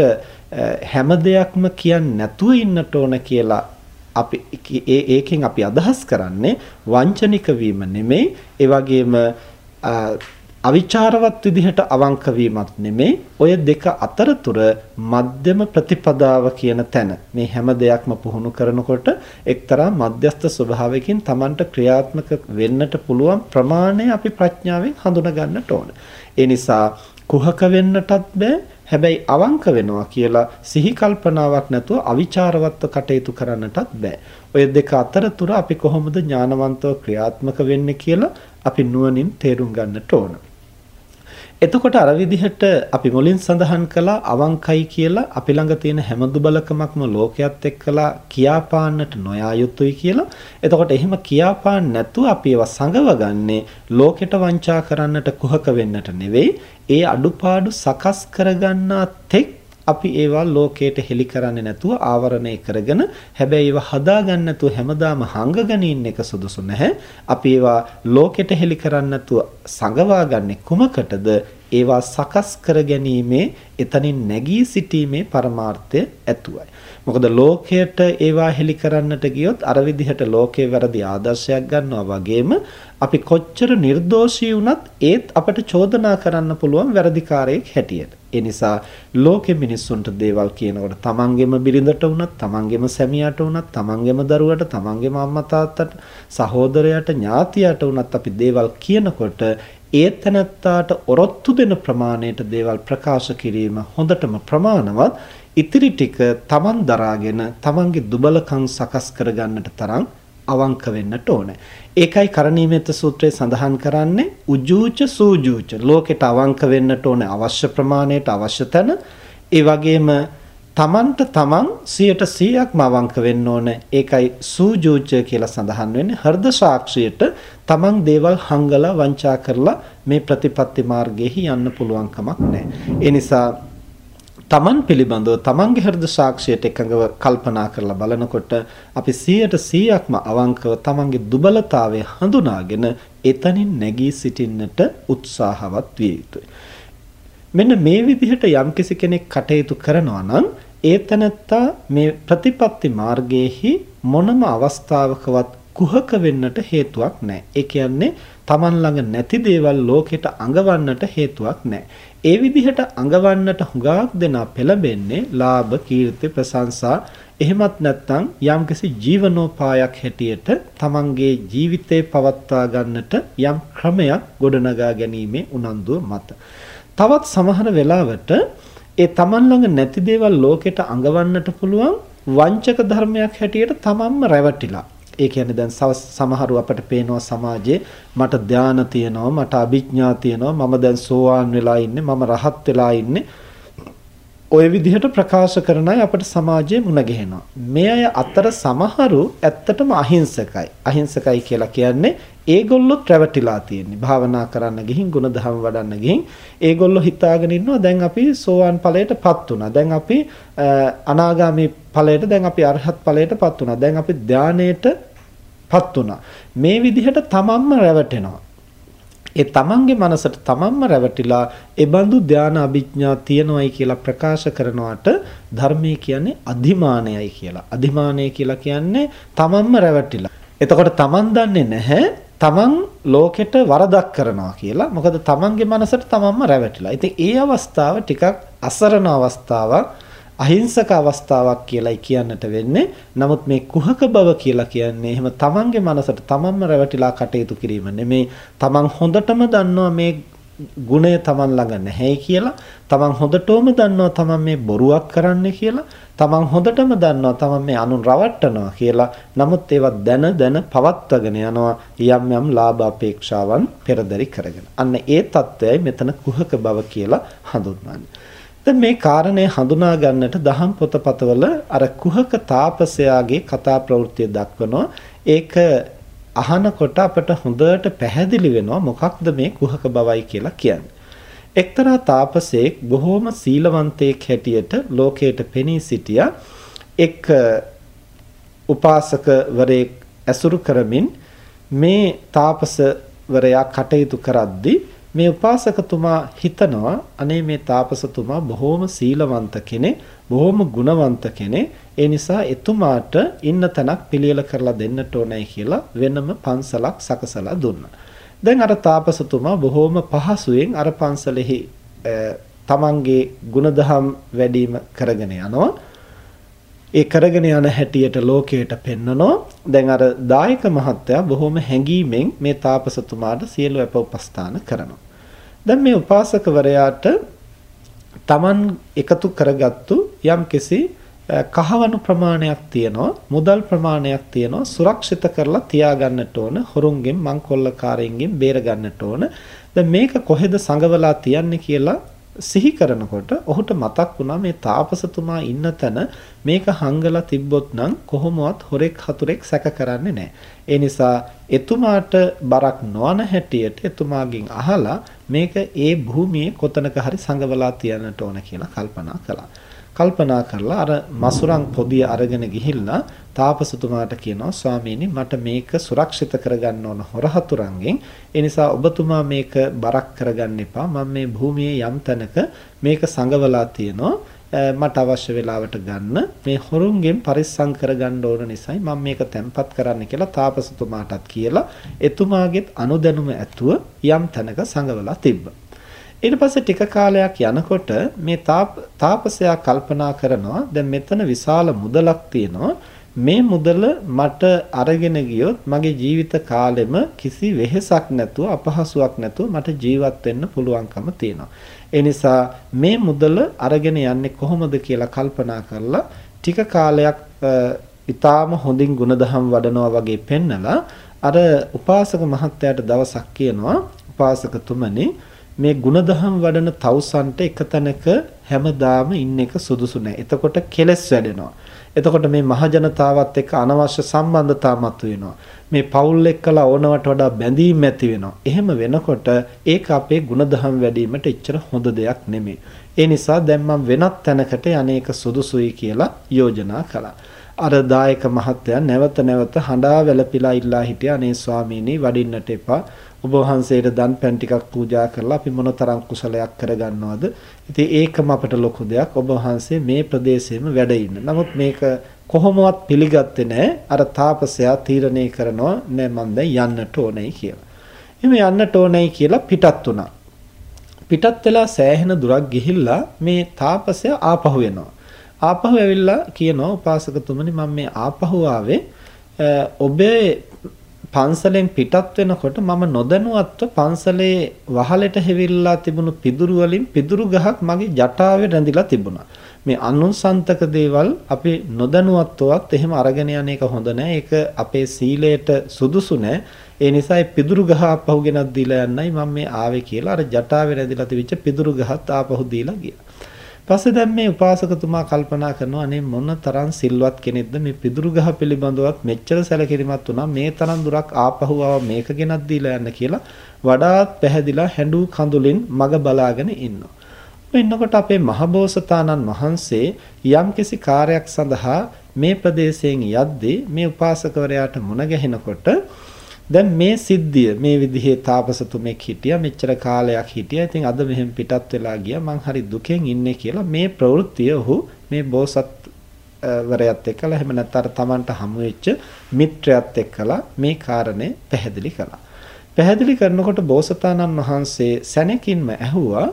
හැම දෙයක්ම කියන්නේ නැතුව ඉන්නට ඕන කියලා අපි ඒකෙන් අපි අදහස් කරන්නේ වංචනික වීම නෙමෙයි ඒ වගේම අවිචාරවත් විදිහට අවංක වීමත් නෙමේ ඔය දෙක අතරතුර මධ්‍යම ප්‍රතිපදාව කියන තැන මේ හැම දෙයක්ම පුහුණු කරනකොට එක්තරා මධ්‍යස්ථ ස්වභාවයකින් Tamanට ක්‍රියාත්මක වෙන්නට පුළුවන් ප්‍රමාණය අපි ප්‍රඥාවෙන් හඳුනා ගන්නට ඕන. ඒ නිසා කුහක වෙන්නටත් බෑ හැබැයි අවංක වෙනවා කියලා සිහි කල්පනාවක් නැතුව අවිචාරවත්ව කටයුතු කරන්නටත් බෑ. ඔය දෙක අතරතුර අපි කොහොමද ඥානවන්තව ක්‍රියාත්මක වෙන්නේ කියලා අපි නුවණින් තේරුම් ගන්නට ඕන. එතකොට අර විදිහට අපි මුලින් සඳහන් කළා අවංකයි කියලා අපි ළඟ තියෙන හැම දුබලකමක්ම ලෝකයක් එක්කලා කියාපාන්නට නොයා යුතුයි කියලා. එතකොට එහෙම කියාපාන්න නැතුව අපි ඒවා සංගවගන්නේ ලෝකෙට වංචා කරන්නට කුහක වෙන්නට නෙවෙයි. ඒ අඩුපාඩු සකස් කරගන්නා තෙක් අපි ඒවා ලෝකයට හෙලි කරන්නේ නැතුව ආවරණය කරගෙන හැබැයි ඒවා හදාගන්න නැතුව හැමදාම හංගගෙන ඉන්න එක සුදුසු නැහැ. අපි ඒවා ලෝකෙට හෙලි කරන්නේ නැතුව සංගවාගන්නේ කුමකටද? ඒවා සකස් කර ගැනීමේ එතනින් නැගී සිටීමේ පරමාර්ථය ඇතුවයි. මොකද ලෝකයට ඒවා හෙලි කරන්නට ගියොත් අර විදිහට ලෝකේ වැරදි ආදර්ශයක් ගන්නවා වගේම අපි කොච්චර නිර්දෝෂී වුණත් ඒත් අපට චෝදනා කරන්න පුළුවන් වැරදිකාරයෙක් හැටියට. ඒ නිසා ලෝකෙ මිනිස්සුන්ට දේවල් කියනකොට තමන්ගේම බිරිඳට වුණත්, තමන්ගේම සැමියාට වුණත්, තමන්ගේම දරුවට, තමන්ගේම අම්මා තාත්තට, සහෝදරයාට, ඥාතියට වුණත් අපි දේවල් කියනකොට ඒ තැනත්තාට ඔරොත්තු දෙන ප්‍රමාණයට දේවල් ප්‍රකාශ කිරීම හොඳටම ප්‍රමාණවත්. ඉතිරි ටික තමන් දරාගෙන තමන්ගේ දුබලකම් සකස් කරගන්නට තරම් අවංක වෙන්නට ඕනේ. ඒකයි කරණීයමෙත්ත සූත්‍රයේ සඳහන් කරන්නේ උජූච සූජූච ලෝකෙට අවංක වෙන්නට ඕනේ අවශ්‍ය ප්‍රමාණයට අවශ්‍ය තැන. ඒ වගේම තමන්ට තමන් 100%ක්ම අවංක වෙන්න ඕනේ. ඒකයි සූජූච කියලා සඳහන් වෙන්නේ හෘද සාක්ෂියට තමන් දේවල් හංගලා වංචා කරලා මේ ප්‍රතිපත්ති මාර්ගයේ යන්න පුළුවන් කමක් නැහැ. ඒ නිසා තමන් පිළිබඳව තමන්ගේ හෘද සාක්ෂියට එකඟව කල්පනා කරලා බලනකොට අපි 100%ක්ම අවංකව තමන්ගේ දුබලතාවය හඳුනාගෙන එතනින් නැගී සිටින්නට උත්සාහවත් විය යුතුයි. මෙන්න මේ විදිහට යම්කිසි කෙනෙක් කටයුතු කරනවා නම් ඒ තනත්තා මේ ප්‍රතිපත්ති මාර්ගයේහි මොනම අවස්ථාවකවත් කුහක වෙන්නට හේතුවක් නැහැ. ඒ කියන්නේ Taman ළඟ නැති දේවල් ලෝකෙට අඟවන්නට හේතුවක් නැහැ. ඒ විදිහට අඟවන්නට හුඟක් දෙනා පෙළඹෙන්නේ ලාභ, කීර්ති, ප්‍රශංසා එහෙමත් නැත්නම් යම්කිසි ජීවනෝපායක් හැටියට තමන්ගේ ජීවිතේ පවත්වා ගන්නට යම් ක්‍රමයක් ගොඩනගා ගැනීමේ උනන්දුව මත. තවත් සමහර වෙලාවට ඒ තමන් ළඟ නැති දේවල් ලෝකෙට අඟවන්නට පුළුවන් වංචක ධර්මයක් හැටියට තමන්ම රැවටිලා ඒ කියන්නේ දැන් සමහරු අපට පේනවා සමාජයේ මට ධාන තියෙනවා මට අභිඥා තියෙනවා මම දැන් සෝවාන් වෙලා ඉන්නේ මම රහත් වෙලා ඉන්නේ. ওই විදිහට ප්‍රකාශ කරන අය අපට සමාජයේ මුණ ගැහෙනවා. මේ අය අතර සමහරු ඇත්තටම අහිංසකයි. අහිංසකයි කියලා කියන්නේ ඒගොල්ලොත් රැවටිලා තියෙන්නේ. භාවනා කරන්න ගිහින් ගුණධර්ම වඩන්න ගිහින් ඒගොල්ලෝ හිතාගෙන ඉන්නවා දැන් අපි සෝවාන් ඵලයටපත් වුණා. දැන් අපි අනාගාමී ඵලයට දැන් අපි අරහත් ඵලයටපත් වුණා. දැන් අපි ධානයටපත් වුණා. මේ විදිහට තමන්ම රැවටෙනවා. ඒ තමන්ගේ මනසට තමන්ම රැවටිලා ඒ බඳු ධානා අභිඥා තියනවායි කියලා ප්‍රකාශ කරනවාට ධර්මයේ කියන්නේ අධිමානයයි කියලා. අධිමානය කියලා කියන්නේ තමන්ම රැවටිලා. එතකොට තමන් දන්නේ නැහැ තමන් ලෝකෙට වරදක් කරනවා කියලා. මොකද තමන්ගේ මනසට තමන්ම රැවටිලා. ඉතින් ඒ අවස්ථාව ටිකක් අසරණ අවස්ථාවක්. අහිංසක අවස්ථාවක් කියලායි කියන්නට වෙන්නේ. නමුත් මේ කුහක බව කියලා කියන්නේ එහෙම තමන්ගේ මනසට තමන්ම රැවටිලා කටයුතු කිරීම නෙමේ. තමන් හොඳටම දන්නවා මේ ගුණය තමන් ළඟ නැහැ කියලා. තමන් හොඳටම දන්නවා තමන් මේ බොරුවක් කරන්නේ කියලා. තමන් හොඳටම දන්නවා තමන් මේ අනුන් රවට්ටනවා කියලා. නමුත් ඒවා දැන දැන පවත්වාගෙන යනවා යම් යම් ලාභ අපේක්ෂාවන් පෙරදරි කරගෙන. අන්න ඒ తත්වයයි මෙතන කුහක බව කියලා හඳුන්වන්නේ. දැන් මේ කාරණය හඳුනා ගන්නට දහම් පොතපතවල අර කුහක තාපසයාගේ කතා ප්‍රවෘත්තිය දක්වනවා. ඒක අහනකොට අපට හොඳට පැහැදිලි වෙනවා මොකක්ද මේ කුහක බවයි කියලා කියන්නේ. එක්තරා තාපසයෙක් බොහෝම සීලවන්තයෙක් හැටියට ලෝකයට පෙනී සිටියා. එක් උපාසකවරයෙක් ඇසුරු කරමින් මේ තාපසවරයා කටයුතු කරද්දී මේ උපාසකතුමා හිතනවා අනේ මේ තාපසතුමා බොහොම සීලවන්ත කෙනෙක් බොහොම ගුණවන්ත කෙනෙක් ඒ නිසා එතුමාට ඉන්න තැනක් පිළියෙල කරලා දෙන්නට ඕනයි කියලා වෙනම පන්සලක් සකසලා දුන්නා. දැන් අර තාපසතුමා බොහොම පහසුවෙන් අර පන්සලෙහි තමන්ගේ ගුණධම් වැඩිම කරගෙන යනවා. ඒ කරගෙන යන හැටියට ලෝකයට පෙන්නනෝ දැන් අර දායක මහත්තයා බොහොම හැඟීමෙන් මේ තාපසතුමාට සියලු අප උපස්ථාන කරනවා දැන් මේ උපාසකවරයාට Taman එකතු කරගත්තු යම්කිසි කහවණු ප්‍රමාණයක් තියෙනවා මුදල් ප්‍රමාණයක් තියෙනවා සුරක්ෂිත කරලා තියාගන්නට ඕන හොරුන්ගෙන් මංකොල්ලකාරයින්ගෙන් බේර ගන්නට ඕන. දැන් මේක කොහෙද සංගවලා තියන්නේ කියලා සිහි කරනකොට ඔහුට මතක් වුණා මේ තාපසතුමා ඉන්න තැන මේක හංගලා තිබ්බොත් නම් කොහොමවත් හොරෙක් හතුරෙක් සැක කරන්නේ නැහැ. ඒ නිසා එතුමාට බරක් නොවන හැටියට එතුමාගෙන් අහලා මේක ඒ භූමියේ කොතනක හරි සංගවලා තියන්නට ඕන කියලා කල්පනා කළා. කල්පනා කරලා අර මසුරන් පොදිය අරගෙන ගිහිල්ලා තාපසතුමාට කියනවා ස්වාමීනි මට මේක සුරක්ෂිත කරගන්න ඕන හොරහතුරන්ගෙන්. ඒ නිසා ඔබතුමා මේක බරක් කරගන්න එපා. මම මේ භූමියේ යම් තැනක මේක සංගවලා තියෙනවා. මට අවශ්‍ය වෙලාවට ගන්න. මේ හොරුන්ගෙන් පරිස්සම් කරගන්න ඕන නිසායි මම මේක තැම්පත් කරන්න කියලා තාපසතුමාටත් කියලා එතුමාගෙත් අනුදැනුම ඇතුව යම් තැනක සංගවලා තිබ්බා. ඊට පස්සේ ටික කාලයක් යනකොට මේ තාපසයා කල්පනා කරනවා දැන් මෙතන විශාල මුදලක් තියෙනවා මේ මුදල මට අරගෙන ගියොත් මගේ ජීවිත කාලෙම කිසි වෙහෙසක් නැතුව අපහසුයක් නැතුව මට ජීවත් වෙන්න පුළුවන්කම තියෙනවා. ඒ නිසා මේ මුදල අරගෙන යන්නේ කොහොමද කියලා කල්පනා කරලා ටික කාලයක් ඊටාම හොඳින් ಗುಣධම් වඩනවා වගේ පෙන්නලා අර උපාසක මහත්තයාට දවසක් කියනවා උපාසකතුමනි මේ ಗುಣධම් වඩන තවුසන්ට එක තැනක හැමදාම ඉන්න එක සුදුසු නෑ. එතකොට කෙලස් වැඩෙනවා. එතකොට මේ මහජනතාවත් එක්ක අනවශ්‍ය සම්බන්ධතා මතුවෙනවා. මේ පවුල් එක්කලා ඕනවට වඩා බැඳීම් ඇති වෙනවා. එහෙම වෙනකොට ඒක අපේ ಗುಣධම් වැඩිවීමට එච්චර හොඳ දෙයක් නෙමෙයි. ඒ නිසා දැන් මම වෙනත් තැනකට යන්නේක සුදුසුයි කියලා යෝජනා කළා. අර දායක මහත්තයා නැවත නැවත හඬා වැළපිලා ඉල්ලා හිටියා අනේ ස්වාමීනි වඩින්නට එපා ඔබ වහන්සේට දන් පැන් ටිකක් පූජා කරලා අපි මොනතරම් කුසලයක් කරගන්නවද? ඉතින් ඒකම අපට ලොකු දෙයක්. ඔබ වහන්සේ මේ ප්‍රදේශෙම වැඩ ඉන්න. නමුත් මේක කොහොමවත් පිළිගත්තේ නැහැ. අර තාපසයා තීරණය කරනවා නෑ මම දැන් යන්නට ඕනේ කියලා. එimhe යන්නට ඕනේ කියලා පිටත් වුණා. පිටත් වෙලා සෑහෙන දුරක් ගිහිල්ලා මේ තාපසයා ආපහු එනවා. ආපහු ඇවිල්ලා කියනවා උපාසකතුමනි මම මේ ආපහු ආවේ ඔබේ පන්සලෙන් පිටත් වෙනකොට මම නොදැනුවත්ව පන්සලේ වහලෙට හැවිල්ලා තිබුණු පිදුරු වලින් පිදුරු ගහක් මගේ ජටාවේ රැඳිලා තිබුණා. මේ අනුසන්තක දේවල් අපි නොදැනුවත්වවත් එහෙම අරගෙන යන එක හොඳ නෑ. ඒක අපේ සීලයට සුදුසු නෑ. ඒ නිසා ඒ පිදුරු ගහ ආපහු ගෙනත් දීලා යන්නයි මම මේ ආවේ කියලා අර ජටාවේ රැඳිලා තිබිච්ච පිදුරු ගහත් ආපහු දීලා ගියා. පස්සේ දැන් මේ උපාසකතුමා කල්පනා කරනවා අනේ මොන තරම් සිල්වත් කෙනෙක්ද මේ පිදුරු ගහ පිළිබඳවත් මෙච්චර සැලකිලිමත් වුණා මේ තරම් දුරක් ආපහු ආව මේක ගෙනත් දීලා යන්න කියලා වඩාත් පැහැදිලා හැඬු කඳුලින් මග බලාගෙන ඉන්නවා. එන්නකොට අපේ මහබෝසතාණන් වහන්සේ යම්කිසි කාර්යයක් සඳහා මේ ප්‍රදේශයෙන් යද්දී මේ උපාසකවරයාට මුණ ගැහෙනකොට දැන් මේ සිද්ධිය මේ විදිහේ තාපසතුමෙක් හිටියා මෙච්චර කාලයක් හිටියා. ඉතින් අද මෙහෙම පිටත් වෙලා ගියා. මං හරි දුකෙන් ඉන්නේ කියලා මේ ප්‍රවෘත්තිය ඔහු මේ බෝසත් වරයත් එක්කලා එහෙම නැත්නම් තමන්ට හමු වෙච්ච මිත්‍රයත් එක්කලා මේ කාරණේ පැහැදිලි කළා. පැහැදිලි කරනකොට බෝසතාණන් වහන්සේ සැනකින්ම ඇහුවා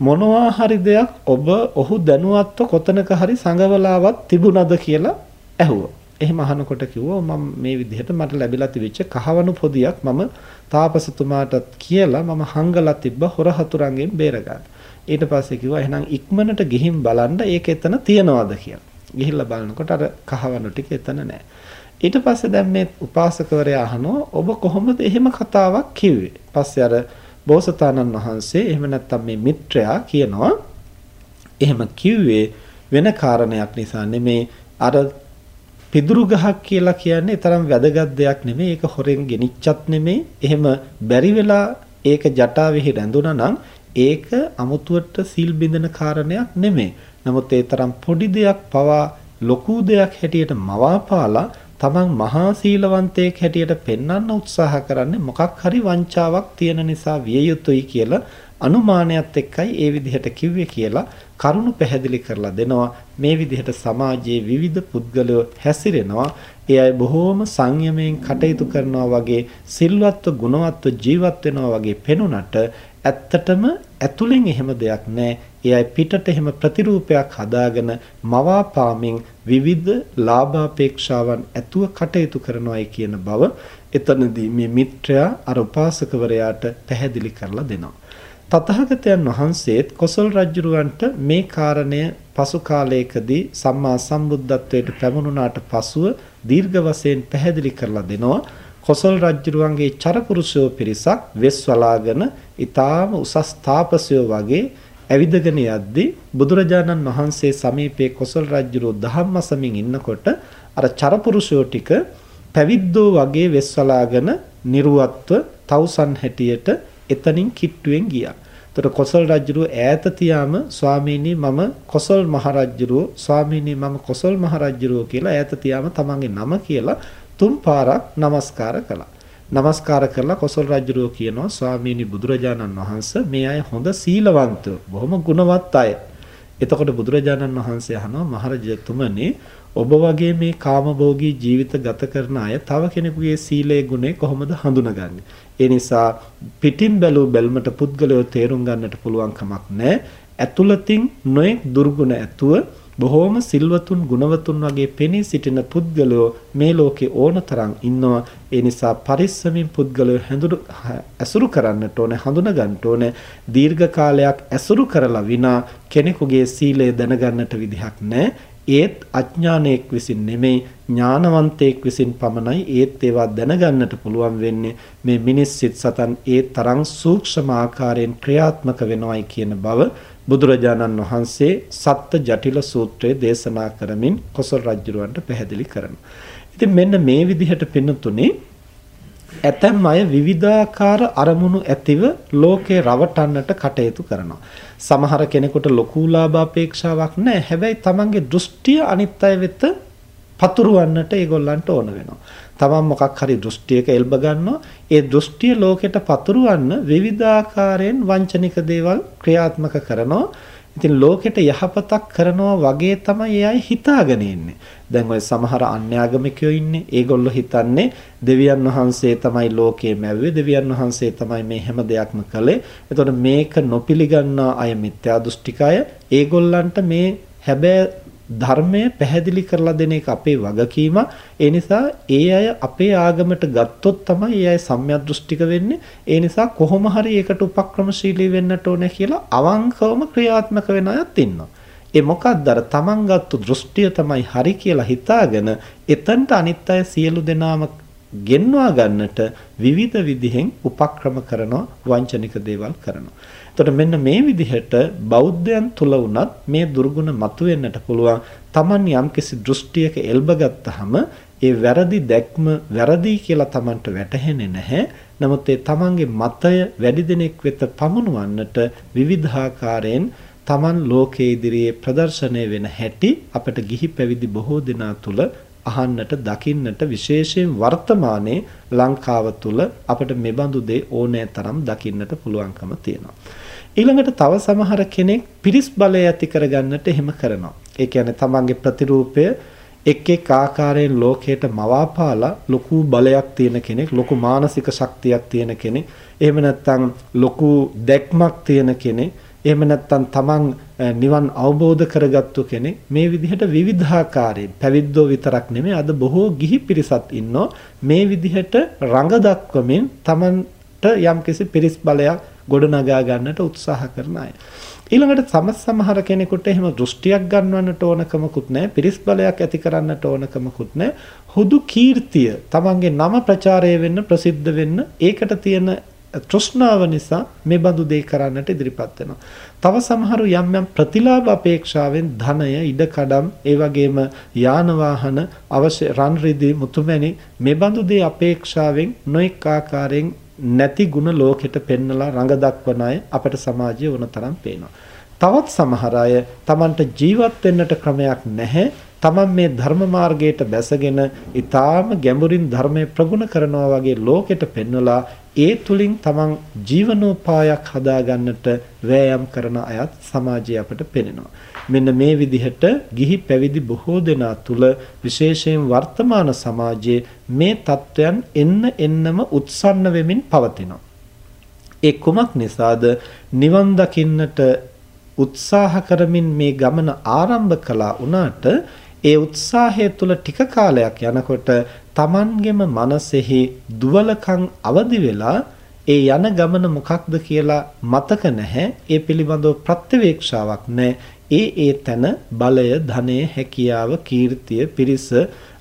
මොනවා හරි දෙයක් ඔබ ඔහු දැනුවත්ව කොතනක හරි සංගවලාවක් තිබුණද කියලා ඇහුවා. එහෙම අහනකොට කිව්වා මම මේ විදිහට මට ලැබිලා තිබිච්ච කහවණු පොදියක් මම තාපසතුමාටත් කියලා මම හංගලා තිබ්බ හොර හතුරන්ගෙන් බේරගන්න. ඊට පස්සේ කිව්වා එහෙනම් ඉක්මනට ගිහින් බලන්න ඒක එතන තියනවාද කියලා. ගිහිල්ලා බලනකොට අර කහවණු ටික එතන නැහැ. ඊට පස්සේ දැන් මේ උපාසකවරයා අහනවා ඔබ කොහොමද එහෙම කතාවක් කිව්වේ? පස්සේ අර බෝසතාණන් වහන්සේ එහෙම නැත්නම් මේ මිත්‍රයා කියනවා එහෙම කිව්වේ වෙන කාරණයක් නිසා නෙමේ අර පිදුරු ගහක් කියලා කියන්නේ තරම් වැදගත් දෙයක් නෙමෙයි. ඒක හොරෙන් ගෙනිච්චත් නෙමෙයි. එහෙම බැරි වෙලා ඒක ජටාවෙහි රැඳුණා නම් ඒක අමුතුවට සිල් බිඳින කාරණයක් නෙමෙයි. නමුත් ඒ තරම් පොඩි දෙයක් පවා ලොකු දෙයක් හැටියට මවාපාලා තමන් මහා සීලවන්තයෙක් හැටියට පෙන්වන්න උත්සාහ කරන්නේ මොකක් හරි වංචාවක් තියෙන නිසා විය යුතුයි කියලා අනුමානයත් එක්කයි ඒ විදිහට කිව්වේ කියලා කරුණු පැහැදිලි කරලා දෙනවා මේ විදිහට සමාජයේ විවිධ පුද්ගලයෝ හැසිරෙනවා ඒ අය බොහෝම සංයමයෙන් කටයුතු කරනවා වගේ සිල්වත්ව ගුණවත්ව ජීවත් වෙනවා වගේ පෙනුනට ඇත්තටම ඇතුලෙන් එහෙම දෙයක් නැහැ. ඒ අය පිටට එහෙම ප්‍රතිරූපයක් හදාගෙන මවාපාමින් විවිධ ලාභාපේක්ෂාවන් ඇතුව කටයුතු කරනවායි කියන බව එතනදී මේ මිත්‍රයා අර උපාසකවරයාට පැහැදිලි කරලා දෙනවා. තථාගතයන් වහන්සේත් කොසල් රජුරවන්ට මේ කාරණය පසු කාලයකදී සම්මා සම්බුද්ධත්වයට පැමුණුනාට පසුව දීර්ඝ වශයෙන් පැහැදිලි කරලා දෙනවා. කොසල් රජුරුවන්ගේ චරපුරුෂයෝ පිරිසක් වෙස් වලාගෙන ඊටාම උසස් තාපසයෝ වගේ ඇවිදගෙන යද්දී බුදුරජාණන් වහන්සේ සමීපයේ කොසල් රජුරෝ ධම්මසමින් ඉන්නකොට අර චරපුරුෂයෝ ටික පැවිද්දෝ වගේ වෙස් වලාගෙන නිර්වත්ව තවුසන් හැටියට එතනින් කිට්ටුවෙන් ගියා. එතකොට කොසල් රජුරෝ ඈත තියාම ස්වාමීනි මම කොසල් මහරජුරෝ ස්වාමීනි මම කොසල් මහරජුරෝ කියලා ඈත තියාම තමන්ගේ නම කියලා තුන් පාරක් নমස්කාර කළා. নমස්කාර කරලා කොසල් රජුරෝ කියනවා ස්වාමීනි බුදුරජාණන් වහන්සේ මේ අය හොඳ සීලවන්තයෝ බොහොම ගුණවත් අය. එතකොට බුදුරජාණන් වහන්සේ අහනවා මහරජතුමනි ඔබ වගේ මේ කාමභෝගී ජීවිත ගත කරන අය තව කෙනෙකුගේ සීලයේ ගුණය කොහොමද හඳුනගන්නේ? ඒ නිසා පිටින් බැලූ බැල්මට පුද්ගලයෝ තේරුම් ගන්නට පුළුවන් කමක් නැහැ. ඇතුළතින් නොයෙක් දුර්ගුණ ඇතුව බොහෝම සිල්වතුන් ගුණවතුන් වගේ පෙනී සිටින පුද්ගලයෝ මේ ලෝකේ ඕනතරම් ඉන්නවා. ඒ නිසා පරිස්සමින් පුද්ගලයෝ හැඳුරු ඇසුරු කරන්නට ඕනේ, හඳුනා ගන්නට ඕනේ. දීර්ඝ කාලයක් ඇසුරු කරලා විනා කෙනෙකුගේ සීලය දැනගන්නට විදිහක් නැහැ. ඒත් අඥානයෙක් විසින් නෙමෙයි ඥානවන්තයෙක් විසින් පමණයි ඒත් ඒවා දැනගන්නට පුළුවන් වෙන්නේ මේ මිනිස් සිත් සතන් ඒ තරම් සූක්ෂම ආකාරයෙන් ක්‍රියාත්මක වෙනවයි කියන බව බුදුරජාණන් වහන්සේ සත්ත්‍ය ජටිල සූත්‍රයේ දේශනා කරමින් කොසල් රජුරවන්ට පැහැදිලි කරනවා. ඉතින් මෙන්න මේ විදිහට පින්නතුනේ ඇතැම් අය විවිධාකාර අරමුණු ඇතිව ලෝකේ රවටන්නට කටයුතු කරනවා. සමහර කෙනෙකුට ලොකු ලාභ අපේක්ෂාවක් නැහැ. හැබැයි තමන්ගේ දෘෂ්ටිය අනිත් අය වෙත පතුරවන්නට ඒගොල්ලන්ට ඕන වෙනවා. තමන් මොකක් හරි දෘෂ්ටියක එල්බ ගන්නවා. ඒ දෘෂ්ටිය ලෝකෙට පතුරවන්න විවිධාකාරයෙන් වංචනික දේවල් ක්‍රියාත්මක කරනවා. ඉතින් ලෝකෙට යහපතක් කරනවා වගේ තමයි එයයි හිතාගෙන ඉන්නේ. දැන් ওই සමහර අන්‍යාගමිකයෝ ඉන්නේ. ඒගොල්ලෝ හිතන්නේ දෙවියන් වහන්සේ තමයි ලෝකයේ මැව්වේ. දෙවියන් වහන්සේ තමයි මේ හැම දෙයක්ම කළේ. එතකොට මේක නොපිළිගන්නා අය මිත්‍යා දෘෂ්ටිකය. ඒගොල්ලන්ට මේ හැබෑ ධර්මය පැහැදිලි කරලා දෙන එක අපේ වගකීම. ඒ නිසා ඒ අය අපේ ආගමට ගත්තොත් තමයි ඒ අය සම්‍යද්දෘෂ්ටික වෙන්නේ. ඒ නිසා කොහොම හරි ඒකට උපක්‍රමශීලී වෙන්නට ඕනේ කියලා අවංකවම ක්‍රියාත්මක වෙන අයත් ඉන්නවා. ඒ මොකක්ද අර තමන් ගත්තු දෘෂ්ටිය තමයි හරි කියලා හිතාගෙන එතනට අනිත් අය සියලු දෙනාම ගෙන්වා ගන්නට විවිධ විදිහෙන් උපක්‍රම කරනවා වංචනික දේවල් කරනවා. එතකොට මෙන්න මේ විදිහට බෞද්ධයන් තුල වුණත් මේ දුර්ගුණ මතුවෙන්නට පුළුවන්. Taman යම්කිසි දෘෂ්ටියක එල්බගත්තාම ඒ වැරදි දැක්ම වැරදි කියලා Tamanට වැටහෙන්නේ නැහැ. නමුත් ඒ Tamanගේ මතය වැඩි දෙනෙක් වෙත පමුණුවන්නට විවිධාකාරයෙන් Taman ලෝකයේ ඉදිරියේ ප්‍රදර්ශනය වෙන හැටි අපට ගිහි පැවිදි බොහෝ දෙනා තුල අහන්නට දකින්නට විශේෂයෙන් වර්තමානයේ ලංකාව තුල අපිට මෙබඳු දේ ඕනෑ තරම් දකින්නට පුළුවන්කම තියෙනවා. ඊළඟට තව සමහර කෙනෙක් පිරිස් බලය ඇති කරගන්නට එහෙම කරනවා. ඒ කියන්නේ තමන්ගේ ප්‍රතිරූපය එක් එක් ආකාරයෙන් ලෝකයට මවාපාලා ලොකු බලයක් තියෙන කෙනෙක්, ලොකු මානසික ශක්තියක් තියෙන කෙනෙක්, එහෙම නැත්නම් ලොකු දැක්මක් තියෙන කෙනෙක් එහෙම නැත්නම් තමන් නිවන් අවබෝධ කරගත්තු කෙනෙක් මේ විදිහට විවිධාකාරයෙන් පැවිද්දෝ විතරක් නෙමෙයි අද බොහෝ ගිහි පිරිසක් ඉන්නෝ මේ විදිහට රඟ දක්වමින් තමන්ට යම්කිසි පිරිස් බලයක් ගොඩනගා ගන්නට උත්සාහ කරන අය. ඊළඟට සම සමහර කෙනෙකුට එහෙම දෘෂ්ටියක් ගන්නවන්නට ඕනකමකුත් නැහැ පිරිස් බලයක් ඇති කරන්නට ඕනකමකුත් නැහැ හුදු කීර්තිය තමන්ගේ නම ප්‍රචාරය වෙන්න ප්‍රසිද්ධ වෙන්න ඒකට තියෙන තෘෂ්ණාව නිසා මේ බඳු දේ කරන්නට ඉදිරිපත් වෙනවා. තව සමහරු යම් යම් ප්‍රතිලාභ අපේක්ෂාවෙන් ධනය, ඉඩකඩම්, ඒ වගේම යාන වාහන, අවශ්‍ය රන් රිදී, මුතුමැණි මේ බඳු දේ අපේක්ෂාවෙන් නොඑක ආකාරයෙන් නැති ಗುಣ ලෝකෙට පෙන්නලා රඟ දක්වන අය අපේ සමාජයේ වුණ තරම් පේනවා. තවත් සමහර අය Tamanට ජීවත් වෙන්නට ක්‍රමයක් නැහැ. තමන් මේ ධර්ම මාර්ගයට බැසගෙන ඊටාම ගැඹුරින් ධර්මය ප්‍රගුණ කරනවා වගේ ලෝකෙට පෙන්වලා ඒ තුලින් තමන් ජීවනෝපායක් හදාගන්නට වෑයම් කරන අයත් සමාජයේ අපට පෙනෙනවා. මෙන්න මේ විදිහට ගිහි පැවිදි බොහෝ දෙනා තුල විශේෂයෙන් වර්තමාන සමාජයේ මේ தත්වයන් එන්න එන්නම උත්සන්න වෙමින් පවතිනවා. ඒ කුමක් නිසාද නිවන් දකින්නට උත්සාහ කරමින් මේ ගමන ආරම්භ කළා වුණාට ඒ උත්සාහය තුළ ටික කාලයක් යනකොට Tamanගෙම මනසෙහි දුවලකම් අවදි වෙලා ඒ යන ගමන මොකක්ද කියලා මතක නැහැ ඒ පිළිබඳව ප්‍රත්‍යවේක්ෂාවක් නැහැ ඒ ඒ තන බලය ධනය හැකියාව කීර්තිය පිරිස